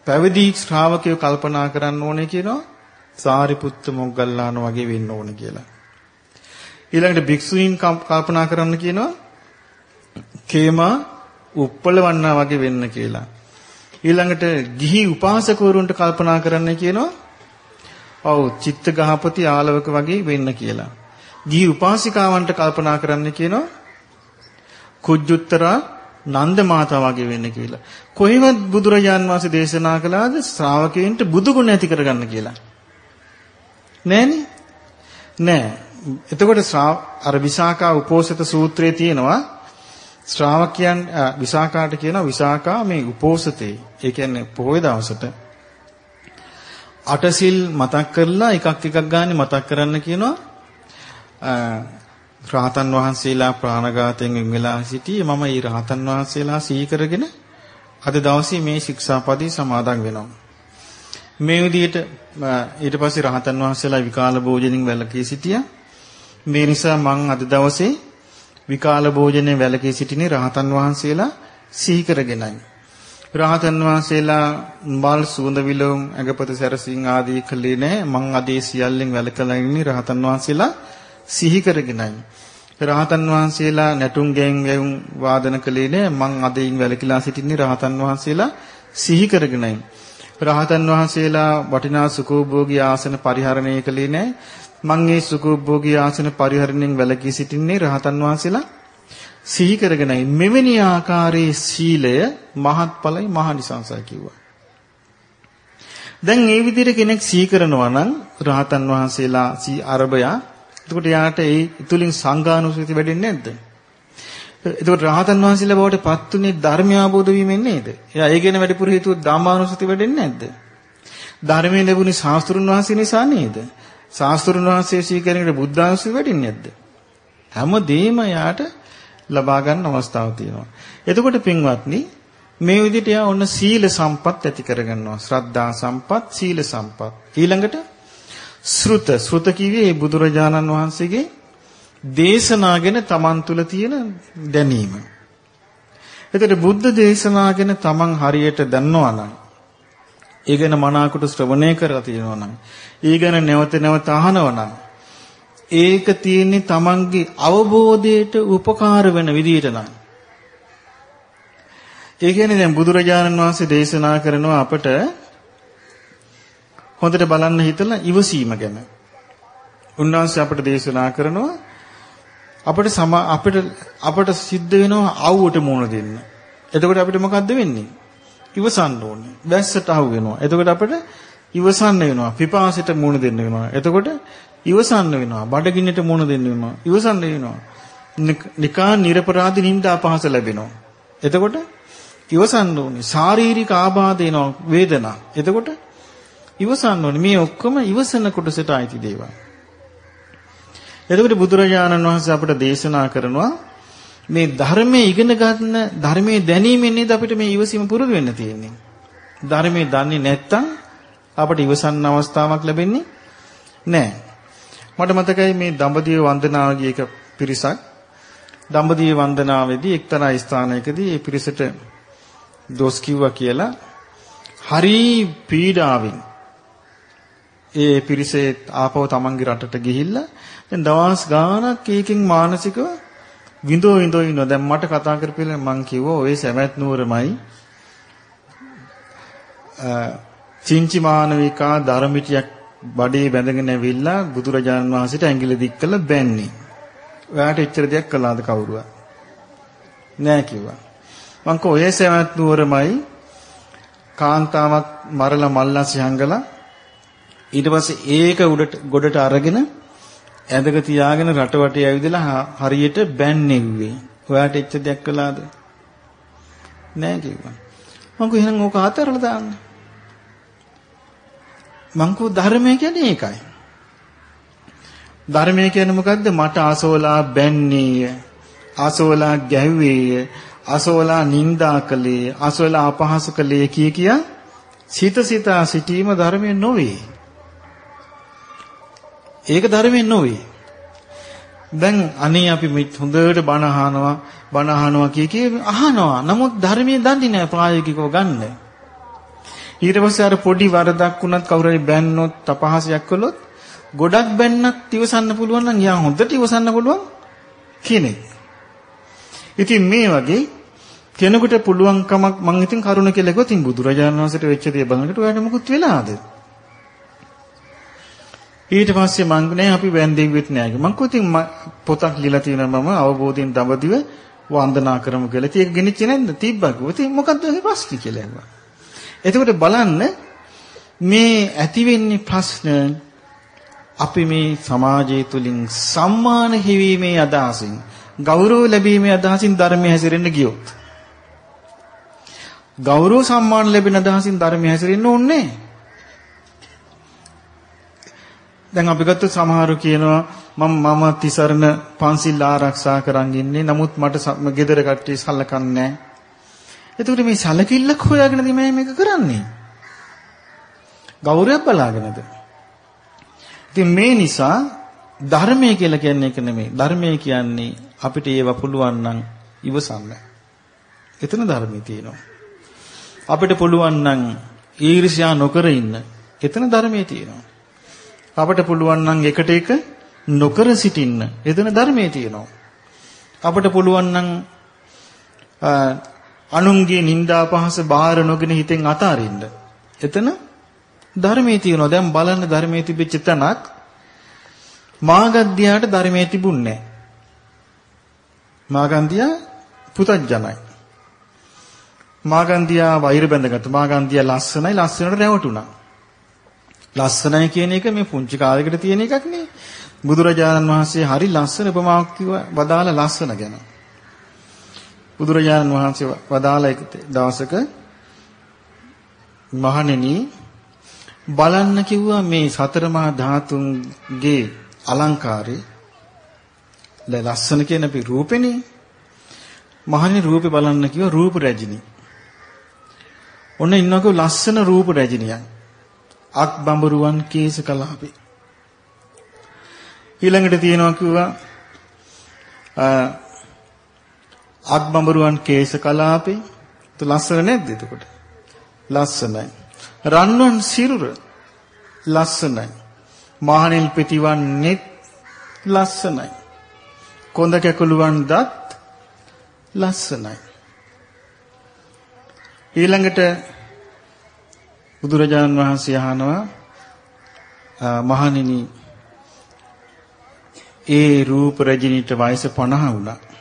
පැවිදි ශ්‍රාවකයෝ කල්පනා කරන්න ඕනේ කියනවා සාරිපුත්ත මොග්ගල්ලාන වගේ වෙන්න ඕනේ කියලා. ඊළඟට භික්ෂුණීන් කල්පනා කරන්න කියනවා කේමා උප්පලවන්නා වගේ වෙන්න කියලා. ඊළඟට ගිහි උපාසකවරුන්ට කල්පනා කරන්න කියනවා ඔව් චිත්ත ගහපති ආලවක වගේ වෙන්න කියලා. ගිහි උපාසිකාවන්ට කල්පනා කරන්න කියනවා කුජුත්තරා නන්ද මාතා වගේ වෙන්න කියලා. කොහෙවත් බුදුරජාන් වහන්සේ දේශනා කළාද ශ්‍රාවකයන්ට බුදු ගුණ ඇති කරගන්න කියලා? නෑනේ. නෑ. එතකොට අර විසාකා උපෝසත සූත්‍රයේ තියෙනවා ශ්‍රාවකයන් විසාකාට කියනවා විසාකා මේ උපෝසතේ ඒ කියන්නේ පොහොය දවසට. අටසිල් මතක් කරලා එකක් එකක් ගානේ මතක් කරන්න කියනවා. රහතන් වහන්සේලා ප්‍රාණඝාතයෙන් වෙන් වෙලා සිටී මම මේ රහතන් වහන්සේලා සිහි කරගෙන අද දවසේ මේ ශික්ෂාපදේ සමාදන් වෙනවා. මේ විදිහට ඊට පස්සේ රහතන් වහන්සේලා විකාල භෝජනින් වැළකී සිටියා. මේ නිසා මම අද දවසේ විකාල භෝජනයෙන් වැළකී සිටිනේ රහතන් වහන්සේලා සිහි කරගෙනයි. රහතන් වහන්සේලා මල් සුවඳ විලවුන් ඇඟපත සැරසින් ආදී කළේ නැහැ. මං අදී සියල්ලෙන් වැළකලා ඉන්නේ රහතන් වහන්සේලා සිහි කරගෙනයි. රහතන් වහන්සේලා නැටුම් ගැයුම් ගැයුම් වාදන කළේ නැහැ. මං අදින් වැළකීලා සිටින්නේ රහතන් වහන්සේලා සිහි කරගෙනයි. රහතන් වහන්සේලා වටිනා සුඛෝභෝගී ආසන පරිහරණය කළේ නැහැ. මං මේ සුඛෝභෝගී ආසන පරිහරණයෙන් වැළකී සිටින්නේ රහතන් වහන්සේලා සිහි කරගෙනයි මෙවැනි ආකාරයේ සීලය මහත්ඵලයි මහනිසංසයි කිව්වා. දැන් මේ විදිහට කෙනෙක් සිහි කරනවා නම් රහතන් වහන්සේලා සී අරබයා එතකොට යාට ඒ තුලින් සංඝානුසුති වැඩෙන්නේ නැද්ද? එතකොට රහතන් වහන්සේලා බවට පත්ුනේ ධර්මය අවබෝධ වීමෙන් නේද? එයා ඒ ගැන වැඩිපුර හිතුවොත් ධම්මානුසුති වැඩෙන්නේ නැද්ද? ධර්මයේ ලැබුණේ ශාස්ත්‍රුන් වහන්සේ නිසා නේද? ශාස්ත්‍රුන් වහන්සේ සීකරණයට බුද්ධාංශය වැඩින්නේ නැද්ද? හැමදේම යාට ලබා ගන්න අවස්ථාව තියෙනවා. එතකොට පින්වත්නි මේ විදිහට යා ඔන්න සීල සම්පත් ඇති කරගන්නවා. ශ්‍රද්ධා සම්පත්, සීල සම්පත්. ඊළඟට ශ්‍රුත ශ්‍රුත කිව්වේ බුදුරජාණන් වහන්සේගේ දේශනා ගැන Taman තුල තියෙන දැනීම. එතකොට බුද්ධ දේශනා ගැන Taman හරියට දන්නවා නම් ඒ ගැන මනාකොට ශ්‍රවණය කරලා තියෙනවා නම් ඒ ගැන නැවත නැවත අහනවා නම් ඒක තියෙන්නේ Tamanගේ අවබෝධයට උපකාර වෙන විදිහට නම් ඒ කියන්නේ දැන් බුදුරජාණන් වහන්සේ දේශනා කරනවා අපට හොඳට බලන්න හිතලා ඉවසීම ගැන. උන්වහන්සේ අපට දේශනා කරනවා අපිට සම අපිට අපිට සිද්ධ වෙනවා අවුවට මුහුණ දෙන්න. එතකොට අපිට මොකද්ද වෙන්නේ? ඉවසන්න ඕනේ. වැස්සට අහු වෙනවා. එතකොට අපිට ඉවසන්න වෙනවා. පිපාසයට මුහුණ දෙන්න වෙනවා. එතකොට ඉවසන්න වෙනවා. බඩගින්නට මුහුණ දෙන්න වෙනවා. ඉවසන්න වෙනවා. නිකා නිර්පරාධ නින්දා පහස ලැබෙනවා. එතකොට ඉවසන්න ඕනේ. ශාරීරික ආබාධ එනවා වේදනා. එතකොට ඉවසන්න ඕනේ. මේ ඔක්කොම ඉවසන කොටසට අයිති දේවල්. එතකොට බුදුරජාණන් වහන්සේ අපට දේශනා කරනවා මේ ධර්මයේ ඉගෙන ගන්න ධර්මයේ දැනීමෙන් නේද අපිට මේ ඉවසීම පුරුදු වෙන්න තියෙන්නේ. ධර්මයේ දන්නේ නැත්නම් අපට ඉවසන්න අවස්ථාවක් ලැබෙන්නේ නැහැ. මට මතකයි මේ දඹදිව වන්දනාවගේ එක පිරිසක් දඹදිව වන්දනාවේදී එක්තරා ස්ථානයකදී ඒ පිරිසට දොස් කිව්වා කියලා හරි පීඩාවෙන් ඒ පිරිසේ ආපහු තමන්ගේ රටට ගිහිල්ලා දැන් දවස් ගාණක් ඒකෙන් මානසිකව විඳෝ විඳෝ ඉන්නවා. දැන් මට කතා කරපිලා මං කිව්වා ඔය සැමැත් නුවරමයි චින්චි මානවිකා ධර්මිතියක් බඩේ බැඳගෙන ඇවිල්ලා බුදුරජාණන් වහන්සේට ඇඟිලි දික් කළ බැන්නේ. ඔයාට එච්චර දෙයක් කළාද කවුරුවා? නෑ කිව්වා. මං කෝ ඔය සැමැත් නුවරමයි කාන්තාවක් මරලා මල්ලාසි හංගලා ඊට පස්සේ ඒක උඩට ගොඩට අරගෙන ඇඳක තියාගෙන රටවටේ ඇවිදලා හරියට බැන්නේව්වේ. ඔයාට එච්ච දෙයක් කළාද? නෑ කිව්වා. මං කෝ එහෙනම් ඕක අතරලා දාන්න. මං කෝ ධර්මය කියන්නේ ඒකයි. ධර්මය කියන්නේ මොකද්ද? මට අසෝලා බැන්නේය. අසෝලා ගැහුවේය. අසෝලා නිඳා කළේ. අසෝලා අපහාස කළේ කිය කියා සිත සිතා සිටීම ධර්මය නොවේ. ඒක ධර්මයෙන් නොවේ. දැන් අනේ අපි හොඳට බණ අහනවා බණ අහනවා කිය කී අහනවා. නමුත් ධර්මයේ දන්නේ නැහැ ප්‍රායෝගිකව ගන්න. ඊට පස්සේ අර පොඩි වරදක් වුණත් කවුරු හරි බැන්නොත් අපහාසයක් කළොත් ගොඩක් බැන්නත් ඉවසන්න පුළුවන් නම් යා හොඳට ඉවසන්න පුළුවන් කෙනෙක්. ඉතින් මේ වගේ කෙනෙකුට පුළුවන්කමක් මම ඉතින් කරුණ කියලා කිව්වොත් ඉතින් බුදුරජාණන් වහන්සේට වෙච්ච දේ බලනකොට ඔයාලට මොකුත් වෙලාද? ඊට පස්සේ මං නෑ අපි වැන්දෙව්වෙත් නෑ. මං කොතින් පොතක් ලියලා තියෙනවා මම අවබෝධයෙන් දඹදිව වන්දනා කරමු කියලා. ඉතින් ඒක ගෙනිච්චේ නැද්ද? තිබ්බා කිව්වා. ඉතින් මොකද්ද මේ ප්‍රශ්නේ කියලා ඇහුවා. එතකොට බලන්න මේ ඇති වෙන්නේ ප්‍රශ්න අපි මේ සමාජය තුලින් සම්මාන හිවීමේ අදහසින් ගෞරව ලැබීමේ අදහසින් ධර්මයේ හැසිරෙන්න ගියොත් ගෞරව සම්මාන ලැබෙන අදහසින් ධර්මයේ හැසිරෙන්න ඕනේ නැහැ. දැන් අපි ගත්ත සමහරු කියනවා මම මම තිසරණ පන්සිල් ආරක්ෂා කරන් ඉන්නේ. නමුත් මට ගෙදර කට්ටිය සලකන්නේ නැහැ. එතකොට මේ සලකිල්ලක් හොයාගෙනද මේ මේක කරන්නේ? ගෞරවයක් බලාගෙනද? ඉතින් මේ නිසා ධර්මය කියලා කියන්නේ ඒක නෙමෙයි. ධර්මය කියන්නේ අපිට ඒව පුළුවන් නම් ඉවසන්න. එතන ධර්මයේ තියෙනවා. අපිට පුළුවන් නම් ඊර්ෂ්‍යා නොකර ඉන්න. එතන ධර්මයේ තියෙනවා. අපට පුළුවන් නම් එකට එක නොකර සිටින්න. එතන ධර්මයේ තියෙනවා. අපට පුළුවන් නම් අනුන්ගේ නිന്ദා පහස බාහිර නොගෙන හිතෙන් අතාරින්න. එතන ධර්මයේ තියෙනවා. දැන් බලන්න ධර්මයේ තිබෙච්ච තැනක් මාගන්ධියාට ධර්මයේ තිබුණේ නැහැ. මාගන්ධියා පුතඥයි. මාගන්ධියා වෛර බැඳගත්තු. මාගන්ධියා ලස්සනයි ලස්සනට රැවටුණා. ලස්සනයි කියන එක මේ පුංචි කාලයකට තියෙන එකක් නේ. බුදුරජාණන් වහන්සේ හරි ලස්සන උපමාවක් කිව්ව වදාළ ලස්සන ගැන. බුදුරජාණන් වහන්සේ වදාළ එක දවසක මහණෙනි බලන්න කිව්වා මේ සතර මහා ධාතුන්ගේ අලංකාරය. ලස්සන කියන අපි රූපෙනේ. මහණෙනි රූපේ බලන්න කිව්වා රූප රජිනී. ඔන්න ඉන්නකෝ ලස්සන රූප රජිනියක් අක් බඹරුවන් කේස කලාපේ. ඊළඟට තියෙනවා කිව්වා අක් බඹරුවන් කේස කලාපේ. તો ලස්සන නැද්ද එතකොට? ලස්සනයි. රන්වන් සිරුර ලස්සනයි. මහණෙල් පිටිවන් net ලස්සනයි. කොඳ කැකුළුවන් දත් ලස්සනයි. ඊළඟට බුදුරජාණන් වහන්සේ අහනවා මහණෙනි ඒ රූප රජිනීට වයස 50 වුණා.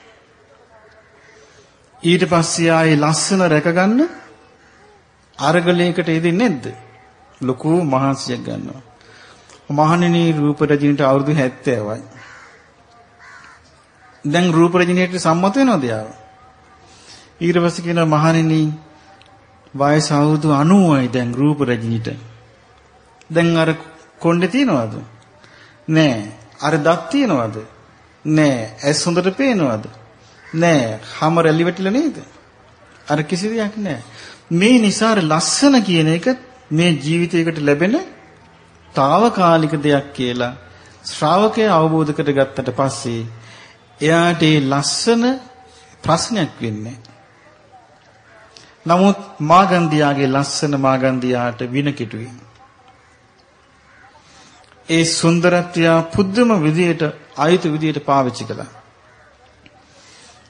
ඊට පස්සේ ආයේ ලස්සන රැකගන්න අරගලයකට ඉදින්නේ නැද්ද? ලොකු මහන්සියක් ගන්නවා. මහණෙනි රූප රජිනීට අවුරුදු 70යි. දැන් රූප රජිනීට සම්මත වෙනවද යාව? ඊට පස්සේ කියනවා මහණෙනි වයස අවුරුදු 90යි දැන් රූප රජිනීට. දැන් අර කොණ්ඩේ තියනවද? නෑ. අර දත් තියනවද? නෑ. ඇස් හොඳට පේනවද? නෑ. හැම රැලි වැටිලා නේද? අර කිසි දෙයක් නෑ. මේ නිසා ලස්සන කියන එක මේ ජීවිතයකට ලැබෙන తాවකාලික දෙයක් කියලා ශ්‍රාවකයා අවබෝධ කරගත්තට පස්සේ එයාට ඒ ලස්සන ප්‍රශ්නයක් වෙන්නේ නමුත් මාගන්දියාගේ ලස්සන මාගන්දියාට වින කිටුවේ ඒ සුන්දරත්වය පුදුම විදියට ආයත විදියට පාවිච්චි කළා.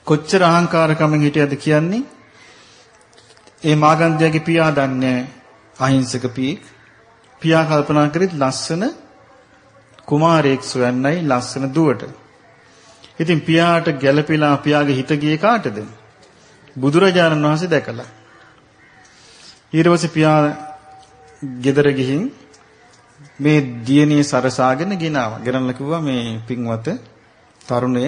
කොච්චර අහංකාරකමෙන් හිටියද කියන්නේ? ඒ මාගන්ධයාගේ පියා දන්නේ අහිංසක පියෙක්. පියා කල්පනා කරෙත් ලස්සන කුමාරයෙක් සොයන්නයි ලස්සන දුවට. ඉතින් පියාට ගැළපෙලා පියාගේ හිත ගියේ කාටද? බුදුරජාණන් වහන්සේ දැකලා. ඊට පස්සේ පියා ගෙදර ගිහින් මේ දියණිය සරසාගෙන ගෙනාවා. ගෙනල්ලා කිව්වා මේ පින්වත තරුණය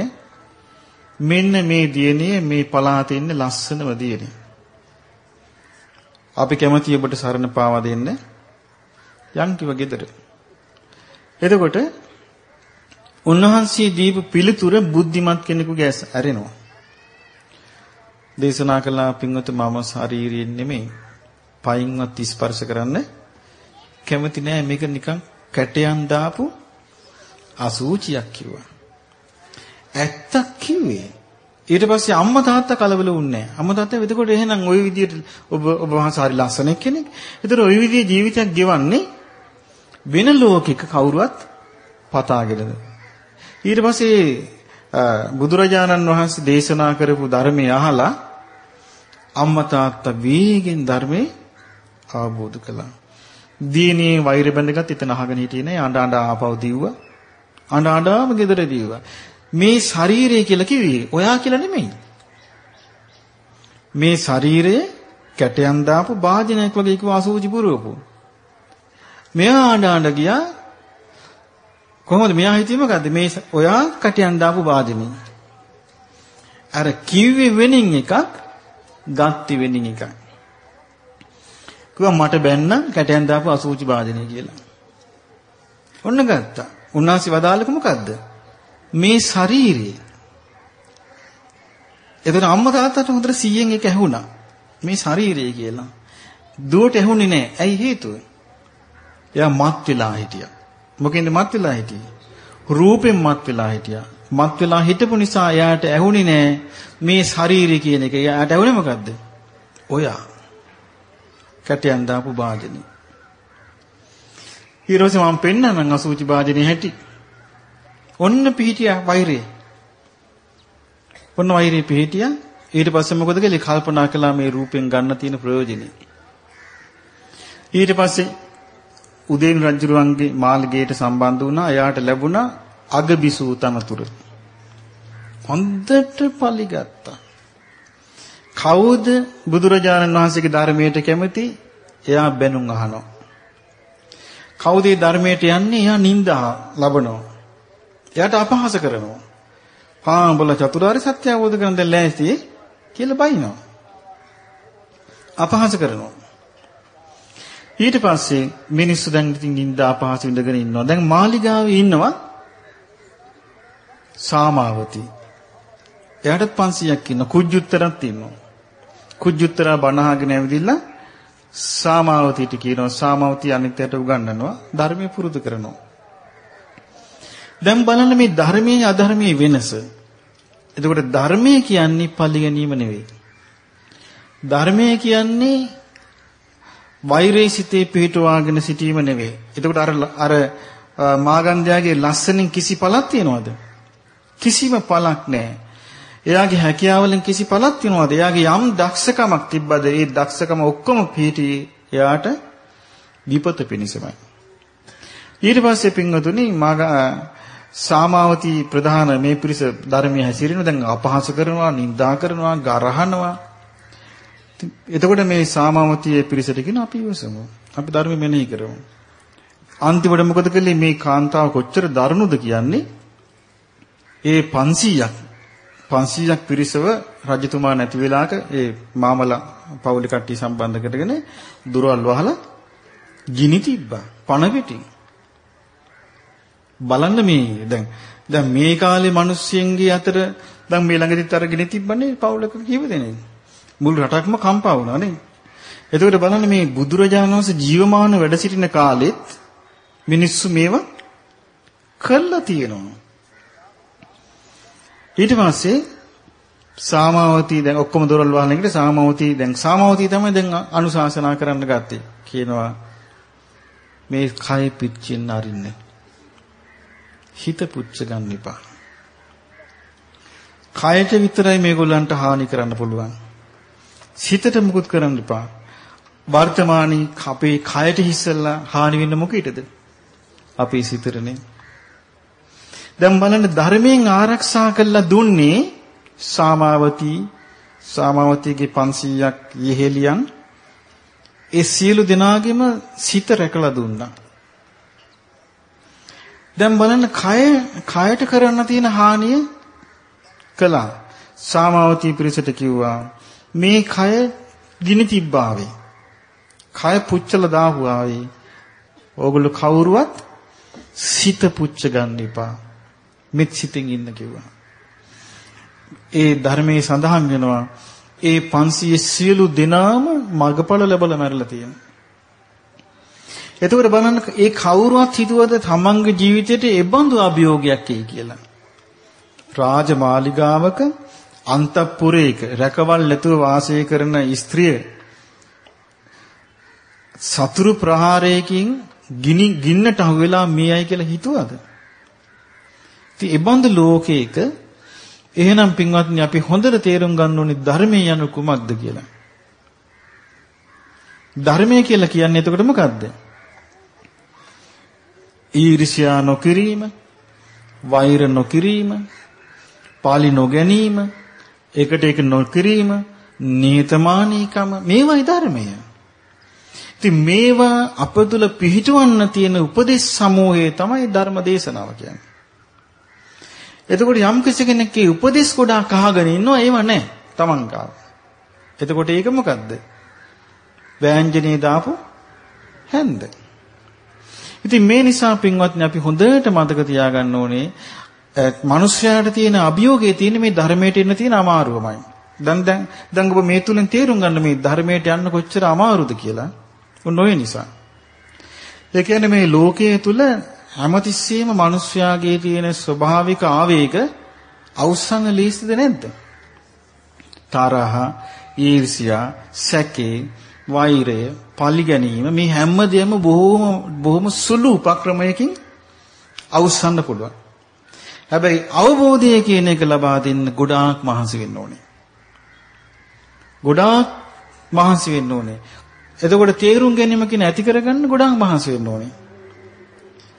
මෙන්න මේ දියණිය මේ පළාතේ ඉන්න ලස්සනම දියණිය. අපි කැමති ඔබට සරණ පාවා දෙන්න. යන් කිව්ව ගෙදර. එතකොට උන්වහන්සේ දීප පිළිතුර බුද්ධිමත් කෙනෙකුගේ ඇස් ඇරෙනවා. දේශනා කළා පින්වත මම ශාරීරියෙන් නෙමෙයි පයින්වත් ස්පර්ශ කරන්න කැමති නෑ මේක නිකන් කැටයන් දාපු අසූචියක් කිව්වා. ඇත්තක් කිව්වේ. ඊට පස්සේ අම්මා තාත්තා කලබල වුණේ නෑ. අම්මා තාත්තා එතකොට එහෙනම් ওই විදියට ඔබ ඔබ වහන්සේ හරි ලස්සන කෙනෙක්. ඒතර ওই විදිහේ ජීවිතයක් ගෙවන්නේ වෙන ලෝකික කවුරුවත් පතාගෙනද. ඊට පස්සේ බුදුරජාණන් වහන්සේ දේශනා කරපු ධර්මය අහලා අම්මා තාත්තා වේගෙන් ධර්මේ අවබෝධ කළා. දීනේ වෛර බැඳගත් එතන අහගෙන හිටියේ නෑ අඬ අඬ ආපහු දීව්වා. අඬ අඬාම ගෙදර දීව්වා. මේ ශරීරය කියලා කිව්වේ ඔයා කියලා නෙමෙයි. මේ ශරීරය කැටයන් දාපු වාජනයක් වගේ කිව්ව අසූචි පුරවපු. මෙයා අඬ අඬ ගියා කොහොමද මෙයා හිතුවේ මොකද්ද මේ ඔයා කැටයන් දාපු වාජනේ. අර කිව්වේ වෙනින් එකක් ගත්ති වෙනින් එකක්. කිව්වා මට බැන්න කැටයන් දාපු අසූචි වාදනය කියලා. ඔන්න ගත්තා. උන්වහන්සේ වදාළක මොකද්ද? මේ ශරීරය. එතන අම්මා තාත්තට හොඳට 100න් එක ඇහුණා. මේ ශරීරය කියලා. දුවට ඇහුනේ නැහැ. ඇයි හේතුව? එයා මත් වෙලා හිටියා. මොකෙන්ද මත් වෙලා හිටියේ? රූපෙන් මත් වෙලා හිටියා. මත් වෙලා හිටපු නිසා එයාට ඇහුනේ නැහැ මේ ශරීරය කියන එක. එයාට ඇහුනේ මොකද්ද? ඔයා කැටයන් දාපු වාදනේ. ඊරෝසේ මම පෙන්නනම් අසුචි වාදනේ හැටි. ඔන්න පිහිටියා වෛරය. ඔන්න වෛරය පිහිටියා. ඊට පස්සේ මොකද කළේ? කල්පනා කළා මේ රූපෙන් ගන්න තියෙන ප්‍රයෝජනෙ. ඊට පස්සේ උදේන් රජුරුවන්ගේ මාළිගයට සම්බන්ධ වුණා. එයාට ලැබුණා අගබිසූ තනතුර. හොඳට පලිගත්තා. කවුද බුදුරජාණන් වහන්සේගේ ධර්මයට කැමති? එයා බැනුම් අහනවා. කවුද මේ ධර්මයට යන්නේ? එයා නිନ୍ଦා ලබනවා. එයාට අපහාස කරනවා. හා උඹලා චතුරාර්ය සත්‍ය අවබෝධ කරගන්න දැන් ලෑස්ති කියලා බයිනවා. අපහාස කරනවා. ඊට පස්සේ මිනිස්සු දැන් ඉතින් නිନ୍ଦා අපහාස විඳගෙන ඉන්නවා. දැන් මාලිගාවේ ඉන්නවා සාමාවති. එයාටත් 500ක් ඉන්න කුජුත්තරක් ඉන්නවා. කුජුත්තරා බණහගෙන ඇවිදිලා සාමාවතිට කියනවා සාමාවතිය අනිත්‍යයට උගන්වනවා ධර්මයේ පුරුදු කරනවා. දැන් බලන්න මේ ධර්මයේ අධර්මයේ වෙනස. එතකොට ධර්මයේ කියන්නේ පලි ගැනීම නෙවෙයි. ධර්මයේ කියන්නේ වෛරේ සිතේ පිහිටවාගෙන සිටීම නෙවෙයි. එතකොට අර අර මාගන්ධයාගේ ලස්සනින් කිසි පළක් තියනවද? කිසිම පළක් නැහැ. එයාගේ හැකියාවලින් කිසි පළක් තියනවාද? එයාගේ යම් දක්ෂකමක් තිබ්බද? ඒ දක්ෂකම ඔක්කොම පිටි එයාට විපත පිණිසමයි. ඊට පස්සේ පින්වතුනි මග සාමාවති ප්‍රධාන මේ පිරිස ධර්මයේ හැසිරෙන දැන් අපහාස කරනවා, නිඳා කරනවා, ගරහනවා. එතකොට මේ සාමාවතියේ පිරිසට කියන අපි ඉවසමු. අපි ධර්ම මෙනෙහි කරමු. අන්තිමට මොකද කළේ මේ කාන්තාව කොච්චර දරුණුද කියන්නේ? ඒ 500ක් 500ක් පිරිසව රජතුමා නැති වෙලාවක ඒ මාමලා පවුලේ කට්ටිය සම්බන්ධ කරගෙන දුරවල් වහලා ගිනි තිබ්බා පණ පිටින්. බලන්න මේ දැන් දැන් මේ කාලේ මිනිස්සුන්ගේ අතර දැන් මේ ළඟදිත් අර ගිනි තිබ්බනේ පවුලක කීව දෙනෙක්. මුළු රටක්ම කම්පා වුණා නේ. එතකොට බලන්න මේ බුදුරජාණන් වහන්සේ ජීවමාන වැඩ සිටින කාලෙත් මිනිස්සු මේවා කළා තියෙනවා. ඊට පස්සේ සාමාවතී දැන් ඔක්කොම දොරල් වහන එකට සාමාවතී දැන් සාමාවතී තමයි දැන් අනුශාසනා කරන්න ගත්තේ. කියනවා මේ කය පිච්චෙන්න අරින්න. හිත පුච්ච ගන්න එපා. කයට විතරයි මේගොල්ලන්ට හානි කරන්න පුළුවන්. සිතට මුකුත් කරන්න එපා. වර්තමානයේ අපේ කයට හිස්සලා හානි වෙන්න මොකීටද? අපේ සිතටනේ. දැන් බලන්න ධර්මයෙන් ආරක්ෂා කළා දුන්නේ සාමාවතී සාමාවතීගේ 500ක් යෙහෙලියන් ඒ සියලු දෙනාගේම සිත රැකලා දුන්නා. දැන් බලන්න කය කයට කරන්න තියෙන හානිය කළා. සාමාවතී පිරිසට කිව්වා මේ කය ගිනි තිබ්බාවේ. කය පුච්චලා දාහුවාවේ. ඕගොල්ලෝ කවුරුවත් සිත පුච්ච ගන්න එපා. මෙත් සිතෙන් ඉන්න කිව්වා. ඒ ධර්මයේ සඳහන් වෙනවා ඒ 500 සියලු දෙනාම මගපල ලැබලා මැරලා තියෙනවා. එතකොට බලන්න ඒ කවුරුවත් හිතුවද තමන්ගේ ජීවිතේට ඒ බඳු අභියෝගයක් එයි කියලා. රාජමාලිගාවක අන්තපුරයක රැකවල් නැතුව වාසය කරන ස්ත්‍රිය සතුරු ප්‍රහාරයකින් ගිනි ගින්නට අහු වෙලා මියයි කියලා හිතුවද? ඉතින් ඒ බඳු ලෝකයක එහෙනම් පින්වත්නි අපි හොඳට තේරුම් ගන්න ඕනේ ධර්මයේ යනු කුමක්ද කියලා. ධර්මය කියලා කියන්නේ එතකොට මොකද්ද? ඊර්ෂ්‍යා නොකිරීම, වෛර නොකිරීම, පාලි නොගැනීම, එකට එක නොකිරීම, නිහතමානීකම මේවයි ධර්මය. ඉතින් මේවා අප තුල පිහිටවන්න තියෙන උපදේශ සමූහය තමයි ධර්ම දේශනාව කියන්නේ. එතකොට යම් කෙනෙක්ගේ උපදේශ ගොඩාක් අහගෙන ඉන්නවා ඒව නැහැ Taman ගාව. එතකොට ඒක මොකද්ද? වෑංජනේ දාපු හැන්ද. ඉතින් මේ නිසා පින්වත්නි අපි හොඳට මතක තියාගන්න ඕනේ මිනිස්යාට තියෙන අභියෝගයේ තියෙන මේ ධර්මයට එන්න තියෙන අමාරුවමයි. දැන් දැන් දැන් ඔබ මේ තුලින් තේරුම් ගන්න මේ ධර්මයට යන්න කොච්චර අමාරුද කියලා. උන් ඔය නිසා. ඒ කියන්නේ මේ ලෝකයේ තුල හැමතිස්සෙම මිනිස්යාගේ තියෙන ස්වභාවික ආවේග අවසන් ලීස්තිද නැද්ද? තරහ, ඊර්ෂ්‍යා, සැකේ, වෛරය, පරිගැනීම මේ හැමදේම බොහොම බොහොම සුළු උපක්‍රමයකින් අවසන්න පුළුවන්. හැබැයි අවබෝධය කියන එක ලබා දෙන්න ගොඩාක් මහන්සි වෙන්න ඕනේ. ගොඩාක් මහන්සි වෙන්න ඕනේ. එතකොට තේරුම් ගැනීම කියන ඇති කරගන්න ගොඩාක් මහන්සි වෙන්න ඕනේ.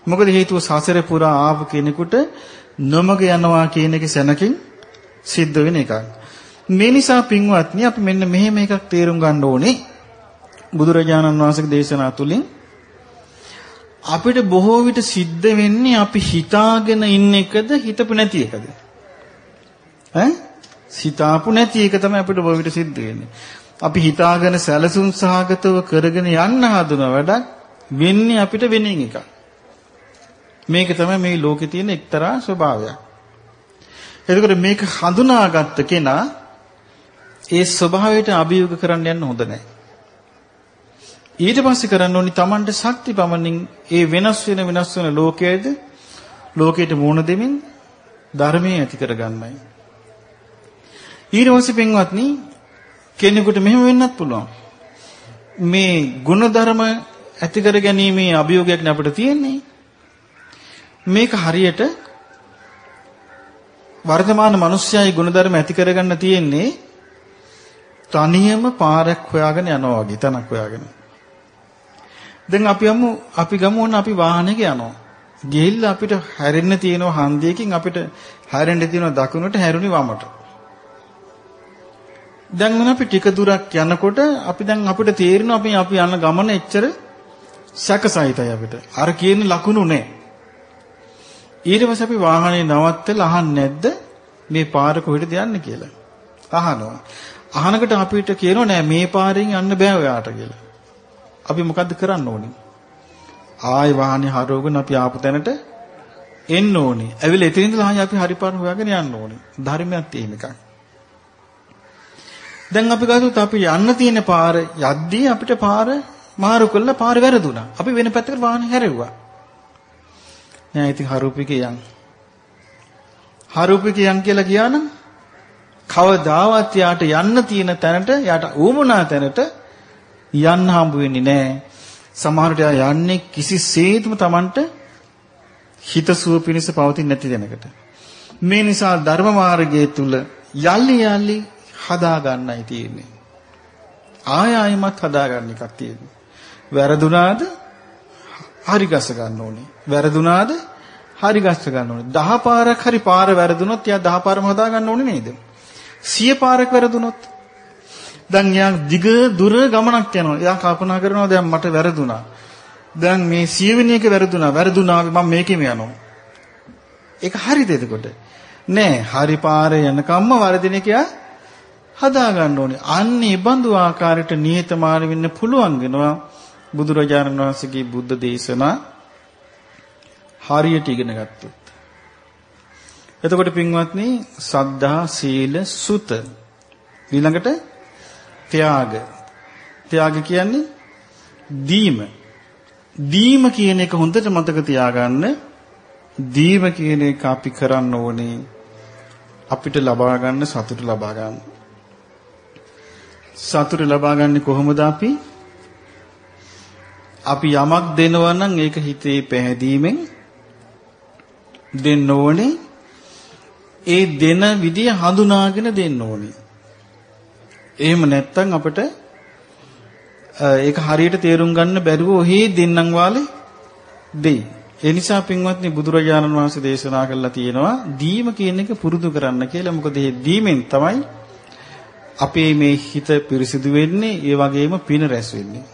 මොකද හේතුව සසර පුරා ආපු කෙනෙකුට නොමග යනවා කියන එක සැනකින් සිද්ධ වෙන එකක්. මේ නිසා පින්වත්නි අපි මෙන්න මෙහෙම එකක් තේරුම් ගන්න ඕනේ. බුදුරජාණන් වහන්සේගේ දේශනා තුලින් අපිට බොහෝ විට සිද්ධ වෙන්නේ අපි හිතාගෙන ඉන්න එකද හිතපු නැති එකද? ඈ? සිතාපු නැති එක තමයි අපිට බොහෝ විට සිද්ධ වෙන්නේ. අපි හිතාගෙන සැලසුම් සහගතව කරගෙන යන්න හදන වැඩක් වෙන්නේ අපිට වෙනින් එකක්. මේක තමයි මේ ලෝකේ තියෙන එක්තරා ස්වභාවයක්. එතකොට මේක හඳුනාගත්ත කෙනා ඒ ස්වභාවයට අභියෝග කරන්න යන්න හොඳ නැහැ. ඊට පස්සේ කරන්න ඕනි Tamanට ශක්ති පමණින් ඒ වෙනස් වෙන වෙනස් වෙන ලෝකයේද ලෝකයට මුහුණ දෙමින් ධර්මයේ ඇති කරගන්නයි. ඊට පස්සේ පින්වත්නි කෙනෙකුට මෙහෙම වෙන්නත් පුළුවන්. මේ ಗುಣධර්ම ඇති කර ගැනීමේ අභියෝගයක් නේ අපිට තියෙන්නේ. මේක හරියට වර්තමාන මිනිස්යායි ගුණධර්ම ඇති කරගන්න තියෙන්නේ තනියම පාරක් හොයාගෙන යනවා වගේ තනක් හොයාගෙන. දැන් අපි යමු අපි ගමු ඕන අපි වාහනයක යනවා. ගිහිල්ලා අපිට හැරෙන්න තියෙන හන්දියකින් අපිට හැරෙන්න තියෙන දකුණට හැරුණි වමට. දැන් මොන අපි ටික දුරක් යනකොට අපි දැන් අපිට තේරෙනවා අපි අපි යන ගමන එච්චර සැකසහිතයි අපිට. අර කියන ලකුණු නෑ. ඊට පස්සේ අපි වාහනේ නවත්තලා අහන්නේ නැද්ද මේ පාර කොහෙටද යන්නේ කියලා? අහනවා. අහනකට අපිට කියනවා නෑ මේ පාරෙන් යන්න බෑ ඔයාට කියලා. අපි මොකද්ද කරන්න ඕනේ? ආයි වාහනේ හරවගෙන අපි ආපු තැනට එන්න ඕනේ. ඇවිල්ලා එතනින් ඉඳලා ආයි අපි හරි පාර හොයාගෙන යන්න ඕනේ. ධර්මයක් තියෙන එකක්. දැන් අපි ගත්තොත් අපි යන්න තියෙන පාර යද්දී අපිට පාර මාරු කළා පාර වැරදුනා. අපි වෙන පැත්තකට වාහනේ හැරෙව්වා. නෑ ඉතින් හරුපිකේ යන්. හරුපිකේ යන් කියලා කියනනම් කවදාවත් යාට යන්න තියෙන තැනට යාට ඌමනා තැනට යන්න හම්බ වෙන්නේ නෑ. සමහරට යා යන්නේ කිසිසේත්ම Tamanට හිතසුව පිණිස පවතින්නේ නැති තැනකට. මේ නිසා ධර්ම මාර්ගයේ තුල යල්ලි යල්ලි හදා ගන්නයි තියෙන්නේ. ආය ආයමත් හදා ගන්න එකක් තියෙන්නේ. වැරදුනාද හරි ගස ගන්න ඕනේ. වැරදුනාද හරි ගස ගන්න ඕනේ. දහ පාරක් හරි පාර වැරදුනොත් එයා දහ පාරම හදා ගන්න ඕනේ නේද? සිය පාරක් වැරදුනොත් දැන් එයා දිග දුර ගමනක් යනවා. එයා කල්පනා කරනවා දැන් මට වැරදුනා. දැන් මේ සියවෙනි එක වැරදුනා. වැරදුනා මම මේකෙම යනවා. ඒක හරිද එතකොට? නෑ. හරි පාරේ යනකම්ම වරදින එක හදා ගන්න ඕනේ. අන්න ඒ බඳු ආකාරයට නියතමානී වෙන්න පුළුවන් වෙනවා. බුදුරජාණන් වහන්සේගේ බුද්ධ දේශනා හරියට ඉගෙන ගත්තොත්. එතකොට පින්වත්නි සද්ධා සීල සුත ඊළඟට ත්‍යාග. ත්‍යාග කියන්නේ දීම. දීම කියන එක හොඳට මතක තියාගන්න. දීම කියන එක අපි කරන්න ඕනේ අපිට ලබා ගන්න සතුට ලබා ගන්න. සතුට ලබා ගන්නේ කොහොමද අපි? අපි යමක් දෙනවා නම් ඒක හිතේ පැහැදීමෙන් දෙන්න ඕනේ. ඒ දෙන විදිය හඳුනාගෙන දෙන්න ඕනේ. එහෙම නැත්නම් අපිට ඒක හරියට තේරුම් ගන්න බැරුව ඔහි දෙන්නම් වාලේ දෙයි. ඒ නිසා පින්වත්නි බුදුරජාණන් වහන්සේ දේශනා කළා තියෙනවා දීම කියන එක පුරුදු කරන්න කියලා. මොකද මේ දීමෙන් තමයි අපේ මේ හිත පිරිසිදු වෙන්නේ, ඒ වගේම පින රැස් වෙන්නේ.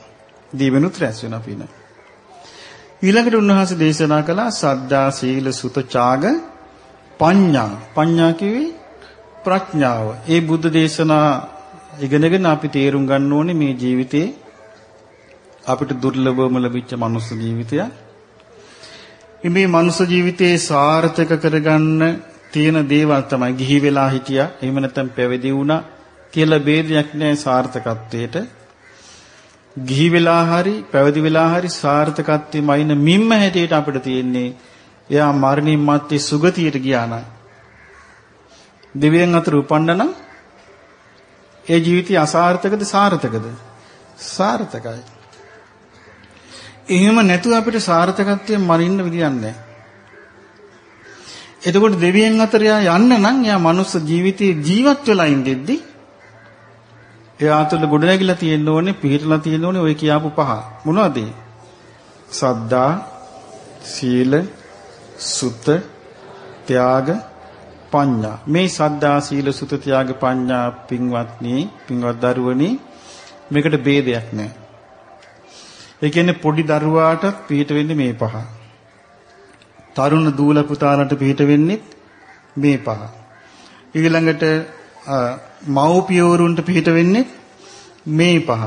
දීවෙනුත් රැස් වෙන පින. ඊළඟට උන්වහන්සේ දේශනා කළා සද්දා සීල සුත ඡාග පඤ්ඤා. පඤ්ඤා කිව්වේ ප්‍රඥාව. ඒ බුද්ධ දේශනා ඉගෙනගෙන අපි තේරුම් ගන්න ඕනේ මේ ජීවිතේ අපිට දුර්ලභවම ලැබිච්ච මනුස්ස ජීවිතයක්. මේ මනුස්ස ජීවිතේ සාර්ථක කරගන්න තියෙන දේවල් තමයි ගිහි වෙලා හිටියා. එහෙම නැත්නම් පැවිදි වුණා කියලා ભેදයක් නැහැ සාර්ථකත්වයට. ගිහි වෙලා හරි පැවිදි වෙලා හරි සාර්ථකත්වෙම අයින මිම්ම හැටියට අපිට තියෙන්නේ එයා මරණින් මත්තේ සුගතියට ගියා නම් දෙවියන් අතර උපන්න නම් ඒ ජීවිතය අසාර්ථකද සාර්ථකද? සාර්ථකයි. එහෙම නැතුව අපිට සාර්ථකත්වයෙන් මරින්න විදියක් නැහැ. එතකොට දෙවියන් අතර යන්න නම් යා මනුස්ස ජීවිතේ ජීවත් වෙලා ඉඳෙද්දි එයා තුළ ගොඩනැගිලා තියෙන්න ඕනේ පිළිහිටලා තියෙන්න ඕනේ ওই කියාපු පහ. මොනවද සද්දා සීල සුත ත්‍යාග පඤ්ඤා මේ සද්දා සීල සුත ත්‍යාග පඤ්ඤා පින්වත්නි පින්වත් දරුවනි මේකට ભેදයක් නැහැ. ඒ කියන්නේ පොඩි දරුවාට පිට වෙන්නේ මේ පහ. තරුණ දූල පුතාලට පිට වෙන්නේ මේ පහ. ඊළඟට මව්පියවරුන්ට පිට වෙන්නේ මේ පහ.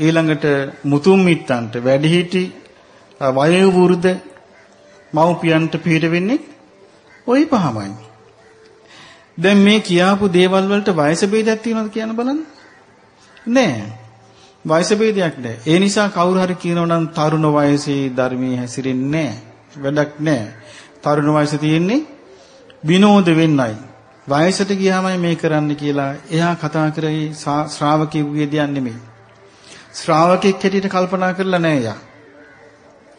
ඊළඟට මුතුන් මිත්තන්ට වැඩිහිටි වයෝ වෘද මව්පියන්ට පිට වෙන්නේ ওই පහමයි. දැන් මේ කියාපු දේවල් වලට වයස ભેදයක් තියෙනවද කියන බලන්න. නෑ. වයස ભેදයක් නෑ. ඒ නිසා කවුරු හරි කියනවා නම් තරුණ වයසේ ධර්මයේ හැසිරෙන්නේ නෑ. වැඩක් නෑ. තරුණ වයසේ තියෙන්නේ විනෝද වෙන්නයි. වයසට ගියාමයි මේ කරන්න කියලා එයා කතා කරේ ශ්‍රාවකෙකුගේ දෙයක් නෙමෙයි. ශ්‍රාවකෙක් හැටියට කල්පනා කරලා නැහැ එයා.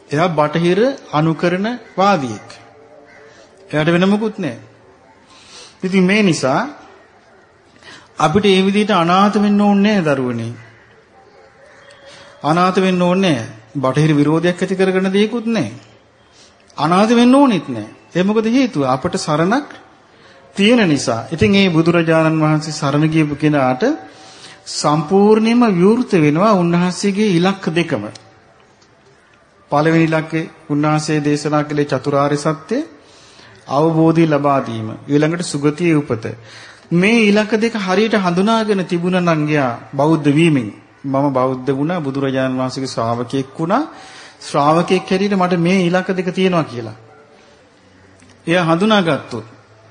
එයා බටහිර අනුකරණ වාදියෙක්. එයාට වෙන මොකුත් නැහැ. ඉතින් මේ නිසා අපිට මේ විදිහට අනාථ වෙන්න ඕනේ නැහැ දරුවනේ. අනාථ වෙන්න ඕනේ බටහිර විරෝධයක් ඇති කරගෙන දෙයක්වත් නැහැ. අනාථ වෙන්න ඕනෙත් නැහැ. ඒ මොකද හේතුව අපට සරණක් තියෙන නිසා. ඉතින් මේ බුදුරජාණන් වහන්සේ සරණ ගියපු කෙනාට සම්පූර්ණයෙන්ම විවෘත වෙනවා උන්වහන්සේගේ ඉලක්ක දෙකම. පළවෙනි ඉලක්කේ උන්වහන්සේ දේශනා කළේ චතුරාර්ය සත්‍ය අවබෝධය ලබා දීම. ඊළඟට සුගතියේ උපත. මේ ඉලක්ක දෙක හරියට හඳුනාගෙන තිබුණා නම් යා බෞද්ධ වීමෙන් මම බෞද්ධ වුණා බුදුරජාණන් වහන්සේගේ ශ්‍රාවකෙක් වුණා ශ්‍රාවකෙක් හැටියට මට මේ ඉලක්ක දෙක තියෙනවා කියලා. එයා හඳුනාගත්තොත්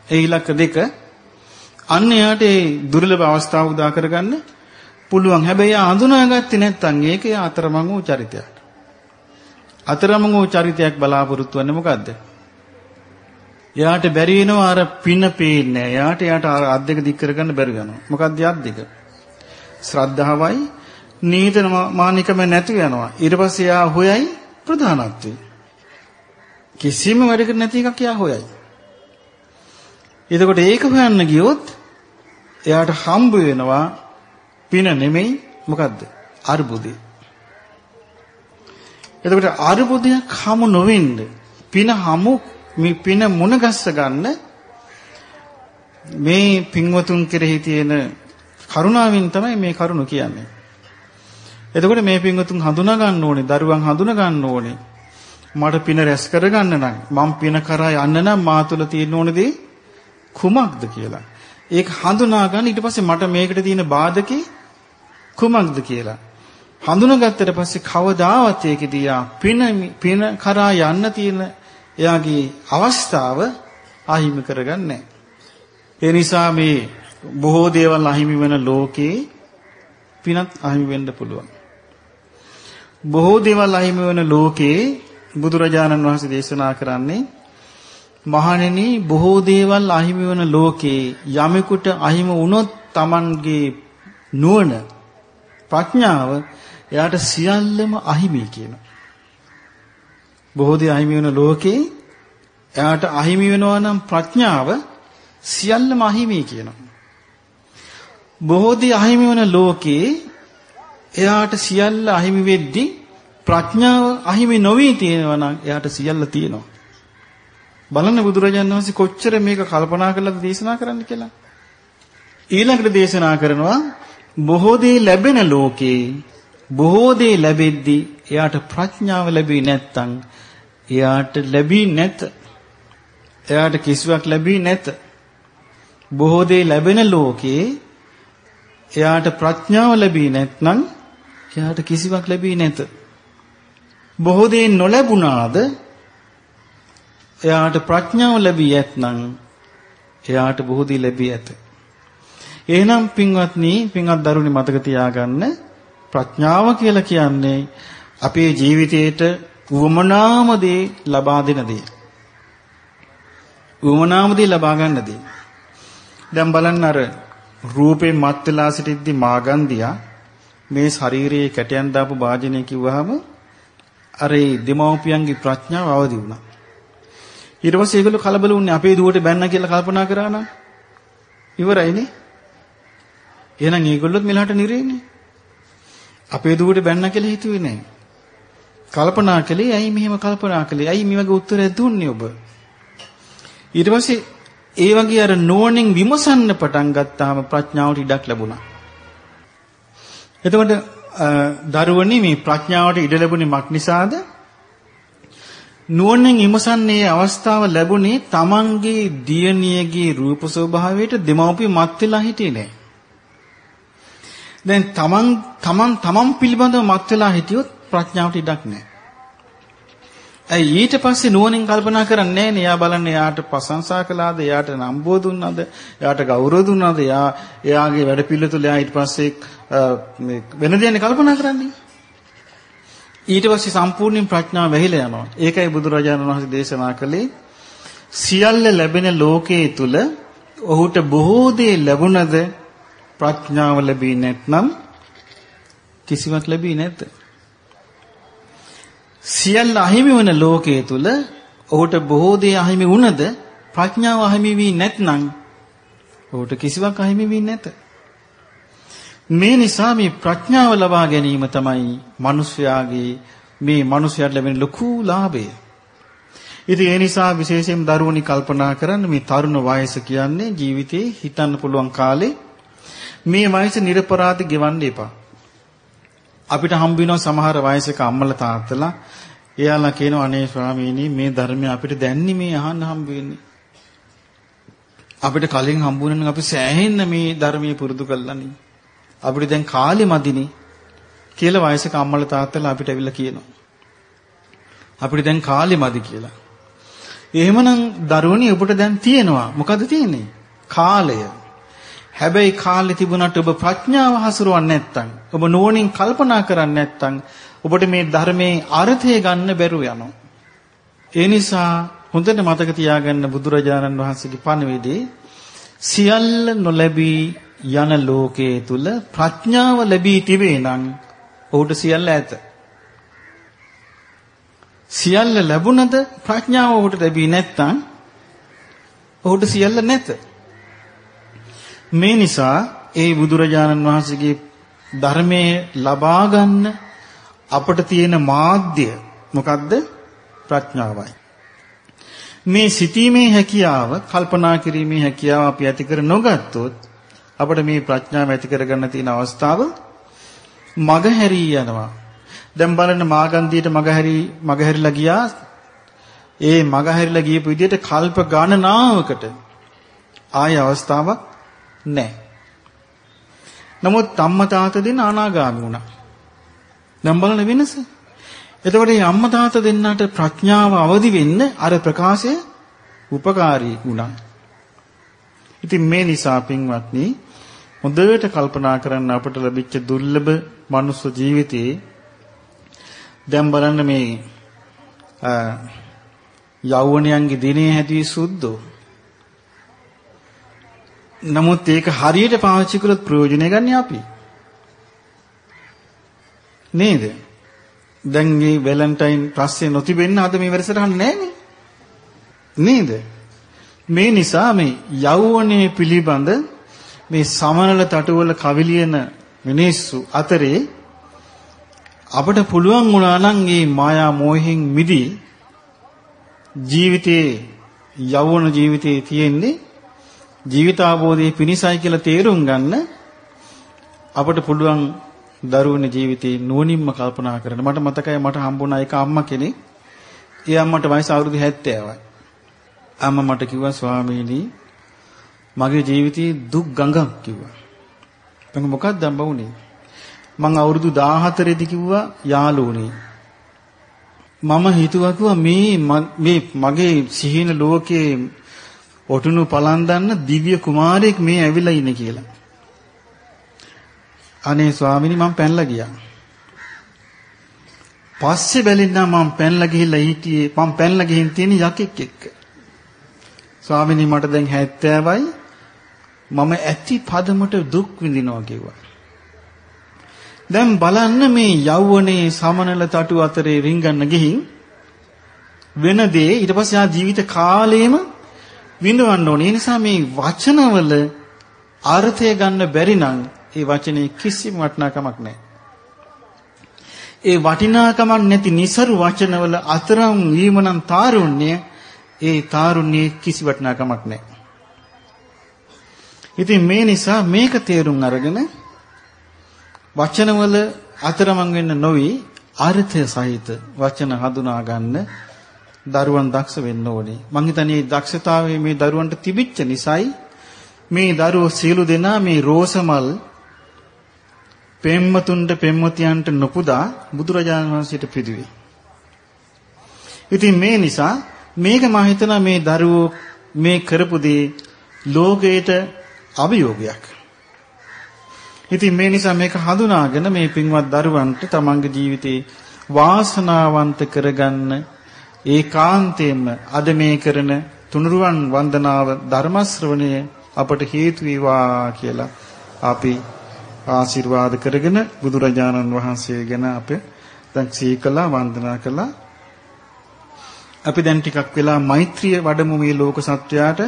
ඒ ඉලක්ක දෙක අන්න එයාට ඒ දුර්ලභ අවස්ථාව උදා කරගන්න පුළුවන්. හැබැයි එයා හඳුනාගත්තේ නැත්නම් ඒක එයා අතරමං වූ චරිතයක්. අතරමං වූ චරිතයක් බලාපොරොත්තු වෙන්නේ මොකද්ද? එයාට බැරි වෙනවා අර පින පේන්නේ. එයාට එයාට අර අත් දෙක දික් කරගන්න බැරි වෙනවා. මොකක්ද අත් දෙක? ශ්‍රද්ධාවයි නීතන මානිකම නැති වෙනවා. ඊට පස්සේ එයා හොයයි ප්‍රධානත්වේ. කිසිම වැඩකට නැති එකක් එයා හොයයි. එතකොට ඒක හොයන්න ගියොත් එයාට හම්බ වෙනවා පින නෙමෙයි මොකද්ද? අර්බුදය. එතකොට අර්බුදයක් හමු නොවෙන්න පින හමු මේ පින මුණ ගස්ස ගන්න මේ පින්වතුන් කෙරෙහි තියෙන කරුණාවෙන් තමයි මේ කරුණ කියන්නේ. එතකොට මේ පින්වතුන් හඳුනා ගන්න ඕනේ, දරුවන් හඳුනා ගන්න ඕනේ. මට පින රැස් කරගන්න නම් මම පින කරා යන්න නම් මා තුළ තියෙන ඕනේ කුමක්ද කියලා. ඒක හඳුනා ගන්න ඊට පස්සේ මට මේකට තියෙන බාධකේ කුමක්ද කියලා. හඳුනාගත්තට පස්සේ කවදාවත් ඒකදී පින පින කරා යන්න තියෙන එයාගේ අවස්ථාව අහිමි කරගන්නේ ඒ නිසා මේ බොහෝ දේවල් අහිමි වෙන ලෝකේ පිනත් අහිමි වෙන්න පුළුවන්. බොහෝ දේවල් අහිමි වෙන ලෝකේ බුදුරජාණන් වහන්සේ දේශනා කරන්නේ මහණෙනි බොහෝ දේවල් අහිමි වෙන ලෝකේ යමෙකුට අහිමි වුණොත් Tamanගේ නුවණ ප්‍රඥාව එයාට සියල්ලම අහිමි කියනවා. බොහෝ දේ අහිමි වෙන ලෝකේ එයාට අහිමි වෙනවා නම් ප්‍රඥාව සියල්ලම අහිමි කියනවා. බොහෝ දේ අහිමි වෙන ලෝකේ එයාට සියල්ල අහිමි වෙද්දී ප්‍රඥාව අහිමි නොවි තියෙනවා නම් එයාට සියල්ල තියෙනවා. බලන්න බුදුරජාණන් වහන්සේ කොච්චර මේක කල්පනා කරලාද දේශනා කරන්න කියලා. ඊළඟට දේශනා කරනවා බොහෝ දේ ලැබෙන ලෝකේ බොහෝ දේ ලැබෙද්දී එයාට ප්‍රඥාව ලැබෙන්නේ නැත්නම් එයාට ලැබී නැත. එයාට කිසිවක් ලැබී නැත. බොහෝ දේ ලැබෙන ලෝකේ එයාට ප්‍රඥාව ලැබී නැත්නම් එයාට කිසිවක් ලැබී නැත. බොහෝ දේ නොලැබුණාද එයාට ප්‍රඥාව ලැබී ඇත්නම් එයාට බොහෝ දේ ලැබී ඇත. එහෙනම් පින්වත්නි පින්වත් දරුණි මතක තියාගන්න ප්‍රඥාව කියලා කියන්නේ අපේ ජීවිතේට උවමනාම දේ ලබා දෙන දේ. උවමනාම දේ ලබා ගන්න දේ. දැන් බලන්න අර රූපේ මත් වෙලා සිටිද්දි මාගන්දියා මේ ශරීරයේ කැටයන් දාපු වාජනය කිව්වහම අර ඒ දෙමව්පියන්ගේ ප්‍රඥාව අවදි වුණා. ඊට පස්සේ ඒගොල්ලෝ කලබල වුණේ අපේ දුවට බැන්න කියලා කල්පනා කරා නම් ඉවරයිනේ. එහෙනම් ඒගොල්ලොත් මෙලහට නිරේනේ. අපේ දුවට බැන්න කියලා හිතුවේ නැහැ. කල්පනා කළේ ඇයි මෙහෙම කල්පනා කළේ? ඇයි මේ වගේ උත්තරයක් දුන්නේ ඔබ? ඊට පස්සේ ඒ වගේ අර නෝනින් විමසන්න පටන් ගත්තාම ප්‍රඥාවට ඉඩක් ලැබුණා. එතකොට දරුවනි මේ ප්‍රඥාවට ඉඩ ලැබුණේ මක් නිසාද? නුවණින් විමසන්නේ අවස්ථාව ලැබුණේ තමන්ගේ දියණියගේ රූප ස්වභාවයට දෙමව්පිය මත් වෙලා හිටියේ නෑ. දැන් තමන් තමන් තමන් පිළිබඳව මත් වෙලා හිටියොත් ප්‍රඥාවට ඉඩක් නෑ. ඇයි ඊට පස්සේ නුවණින් කල්පනා කරන්නේ නෑ එයා බලන්නේ එයාට ප්‍රශංසා කළාද? එයාට නම්බුව දුන්නාද? එයාට ගෞරව දුන්නාද? එයා එයාගේ වැඩ පිළිතුල එයා ඊට පස්සේ මේ වෙන දෙයක් කල්පනා කරන්නේ. ඊට පස්සේ සම්පූර්ණයෙන් ප්‍රඥාව වැහිලා යනවා. ඒකයි බුදුරජාණන් වහන්සේ දේශනා කළේ. සියල්ල ලැබෙන ලෝකයේ තුල ඔහුට බොහෝ දේ ලැබුණද? ප්‍රඥාව ලැබී නැත්නම් කිසිවක් ලැබී නැත සියල්ල අහිමි වන ලෝකයේ තුල ඔහුට බොහෝ දේ අහිමි වුණද ප්‍රඥාව අහිමි වී නැත්නම් ඔහුට කිසිවක් අහිමි වෙන්නේ නැත. මේ නිසා මේ ප්‍රඥාව ලබා ගැනීම තමයි මිනිස්යාගේ මේ මිනිස්යාට ලැබෙන ලොකු ලාභය. ඉතින් ඒ නිසා විශේෂයෙන් දරුවනි කල්පනා කරන්න මේ තරුණ වයස කියන්නේ ජීවිතේ හිතන්න පුළුවන් කාලේ මේ වයස නිර්පරාධ ගෙවන්න එපා. අපිට හම්බ වෙනවා සමහර වයසක අම්මලා තාත්තලා එයාලා කියනවා අනේ ස්වාමීනි මේ ධර්මය අපිට දැන්නේ මේ අහන්න හම්බ වෙන්නේ. අපිට කලින් හම්බුනේ නම් අපි සෑහෙන්න මේ ධර්මයේ පුරුදු කළානේ. අපිට දැන් කාලෙ මදිනේ කියලා වයසක අම්මලා තාත්තලා අපිට ඇවිල්ලා කියනවා. අපිට දැන් කාලෙ මදි කියලා. එහෙමනම් දරුවනි ඔබට දැන් තියෙනවා. මොකද තියෙන්නේ? කාලය. හැබැයි කාලේ තිබුණාට ඔබ ප්‍රඥාව හසුරවන්නේ නැත්නම් ඔබ නුවණින් කල්පනා කරන්නේ නැත්නම් ඔබට මේ ධර්මයේ අර්ථය ගන්න බැරුව යනවා. ඒ නිසා හොඳට මතක තියාගන්න බුදුරජාණන් වහන්සේගේ පණිවිඩේ සියල්ල නොලැබී යන ලෝකයේ තුල ප්‍රඥාව ලැබී තිබේ නම් ඔහුට සියල්ල ඇත. සියල්ල ලැබුණද ප්‍රඥාව ඔහුට ලැබී නැත්නම් ඔහුට සියල්ල නැත. මේ නිසා ඒ බුදුරජාණන් වහන්සේගේ ධර්මයේ ලබා ගන්න අපට තියෙන මාධ්‍ය මොකද්ද? ප්‍රඥාවයි. මේ සිතීමේ හැකියාව, කල්පනා කිරීමේ හැකියාව අපි ඇති කර නොගත්තොත් අපිට මේ ප්‍රඥාව ඇති කරගන්න තියෙන අවස්ථාව මගහැරී යනවා. දැන් බලන්න මාගන්ධියට මගහැරී මගහැරිලා ගියා. ඒ මගහැරිලා ගියපු විදිහට කල්ප ගණනාවකට ආය අවස්ථාවක් නැහැ. නමුත් අම්මා තාත්තා දෙන්න අනාගාමී වුණා. දැන් බලන්න වෙනස. එතකොට මේ අම්මා තාත්තා දෙන්නට ප්‍රඥාව අවදි වෙන්න අර ප්‍රකාශය උපකාරී වුණා. ඉතින් මේ නිසා පින්වත්නි හොඳට කල්පනා කරන්න අපට ලැබිච්ච දුර්ලභ මනුස්ස ජීවිතේ දැන් බලන්න මේ යෞවනයන්ගේ දිනේ හැදී සුද්ධෝ නමුත් ඒක හරියට පාවිච්චි කළොත් ප්‍රයෝජනය ගන්න අපි. නේද? දැන් මේ වැලන්ටයින් පස්සේ නොතිබෙන්න අද මේ වැඩසටහන නැහැනේ. නේද? මේ නිසා මේ යෞවනයේ පිළිබඳ මේ සමනල තටුවල කවිලියන මිනිස්සු අතරේ අපට පුළුවන් වුණා නම් මේ මායා මෝහෙන් මිදී ජීවිතේ යෞවන ජීවිතේ තියෙන්නේ ජීවිතාවබෝධයේ පිණිසයි කියලා තේරුම් ගන්න අපට පුළුවන් දරුවනේ ජීවිතේ නුවණින්ම කල්පනා කරන්න. මට මතකයි මට හම්බුණා එක අම්මා කෙනෙක්. ඒ අම්මට වයස අවුරුදු 70යි. අම්මා මට කිව්වා ස්වාමීනි මගේ ජීවිතේ දුක් ගඟක් කිව්වා. මම මොකක්ද අම්බ වුනේ? මං අවුරුදු 14 දී කිව්වා යාළුවනේ. මම හිතුවා කිව්වා මේ මේ මගේ සිහින ලෝකේ ඔටුනු පලන්දන්න දිව්‍ය කුමාරයෙක් මේ ඇවිල්ලා ඉන්නේ කියලා. අනේ ස්වාමිනී මම පැනලා ගියා. පස්සේ බැලින්නා මම පැනලා ගිහිල්ලා හිටියේ මම පැනලා ගිහින් තියෙන යකෙක් එක්ක. ස්වාමිනී මට දැන් 70යි මම ඇති පදමට දුක් විඳිනවා කිව්වා. දැන් බලන්න මේ යෞවනයේ සමනල තටු අතරේ රිංගන්න ගිහින් වෙන දේ ඊට පස්සේ ආ ජීවිත කාලෙම විඳවන්න ඕනේ. ඒ නිසා මේ වචනවල අර්ථය ගන්න බැරි නම් ඒ වචනේ කිසිම වටිනාකමක් නැහැ. ඒ වටිනාකමක් නැති નિසරු වචනවල අතරම් වීමනම් තාරුණ්‍ය ඒ තාරුණ්‍යයේ කිසි වටිනාකමක් නැහැ. ඉතින් මේ නිසා මේක තේරුම් අරගෙන වචනවල අතරමං වෙන්න නොවි අර්ථය සහිත වචන හඳුනා ගන්න දරුවන් දක්ෂ වෙන්න ඕනේ. මං හිතන්නේ දක්ෂතාවය මේ දරුවන්ට තිබිච්ච නිසායි මේ දරුවෝ සියලු දෙනා මේ රෝසමල් පෙම්මතුන්ට පෙම්මතියන්ට නොපුදා බුදුරජාණන් වහන්සේට පිදුවේ. ඉතින් මේ නිසා මේක මම හිතනවා මේ දරුවෝ මේ කරපු දේ ලෝකයට අභියෝගයක්. ඉතින් මේ නිසා මේක හඳුනාගෙන මේ පින්වත් දරුවන්ට තමන්ගේ ජීවිතේ වාසනාවන්ත කරගන්න ඒකාන්තයෙන්ම අද මේ කරන තුනුරුවන් වන්දනාව ධර්ම ශ්‍රවණය අපට හේතු වේවා කියලා අපි ආශිර්වාද කරගෙන බුදුරජාණන් වහන්සේ ගැන අපේ දැන් සීකලා වන්දනා කළා. අපි දැන් ටිකක් වෙලා මෛත්‍රිය වඩමු මේ ලෝක සත්වයාට.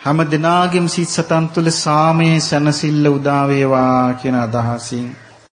හැම දිනාගෙම සිත් සතන් තුළ සාමයේ සැනසෙල්ල උදා වේවා කියන අදහසින්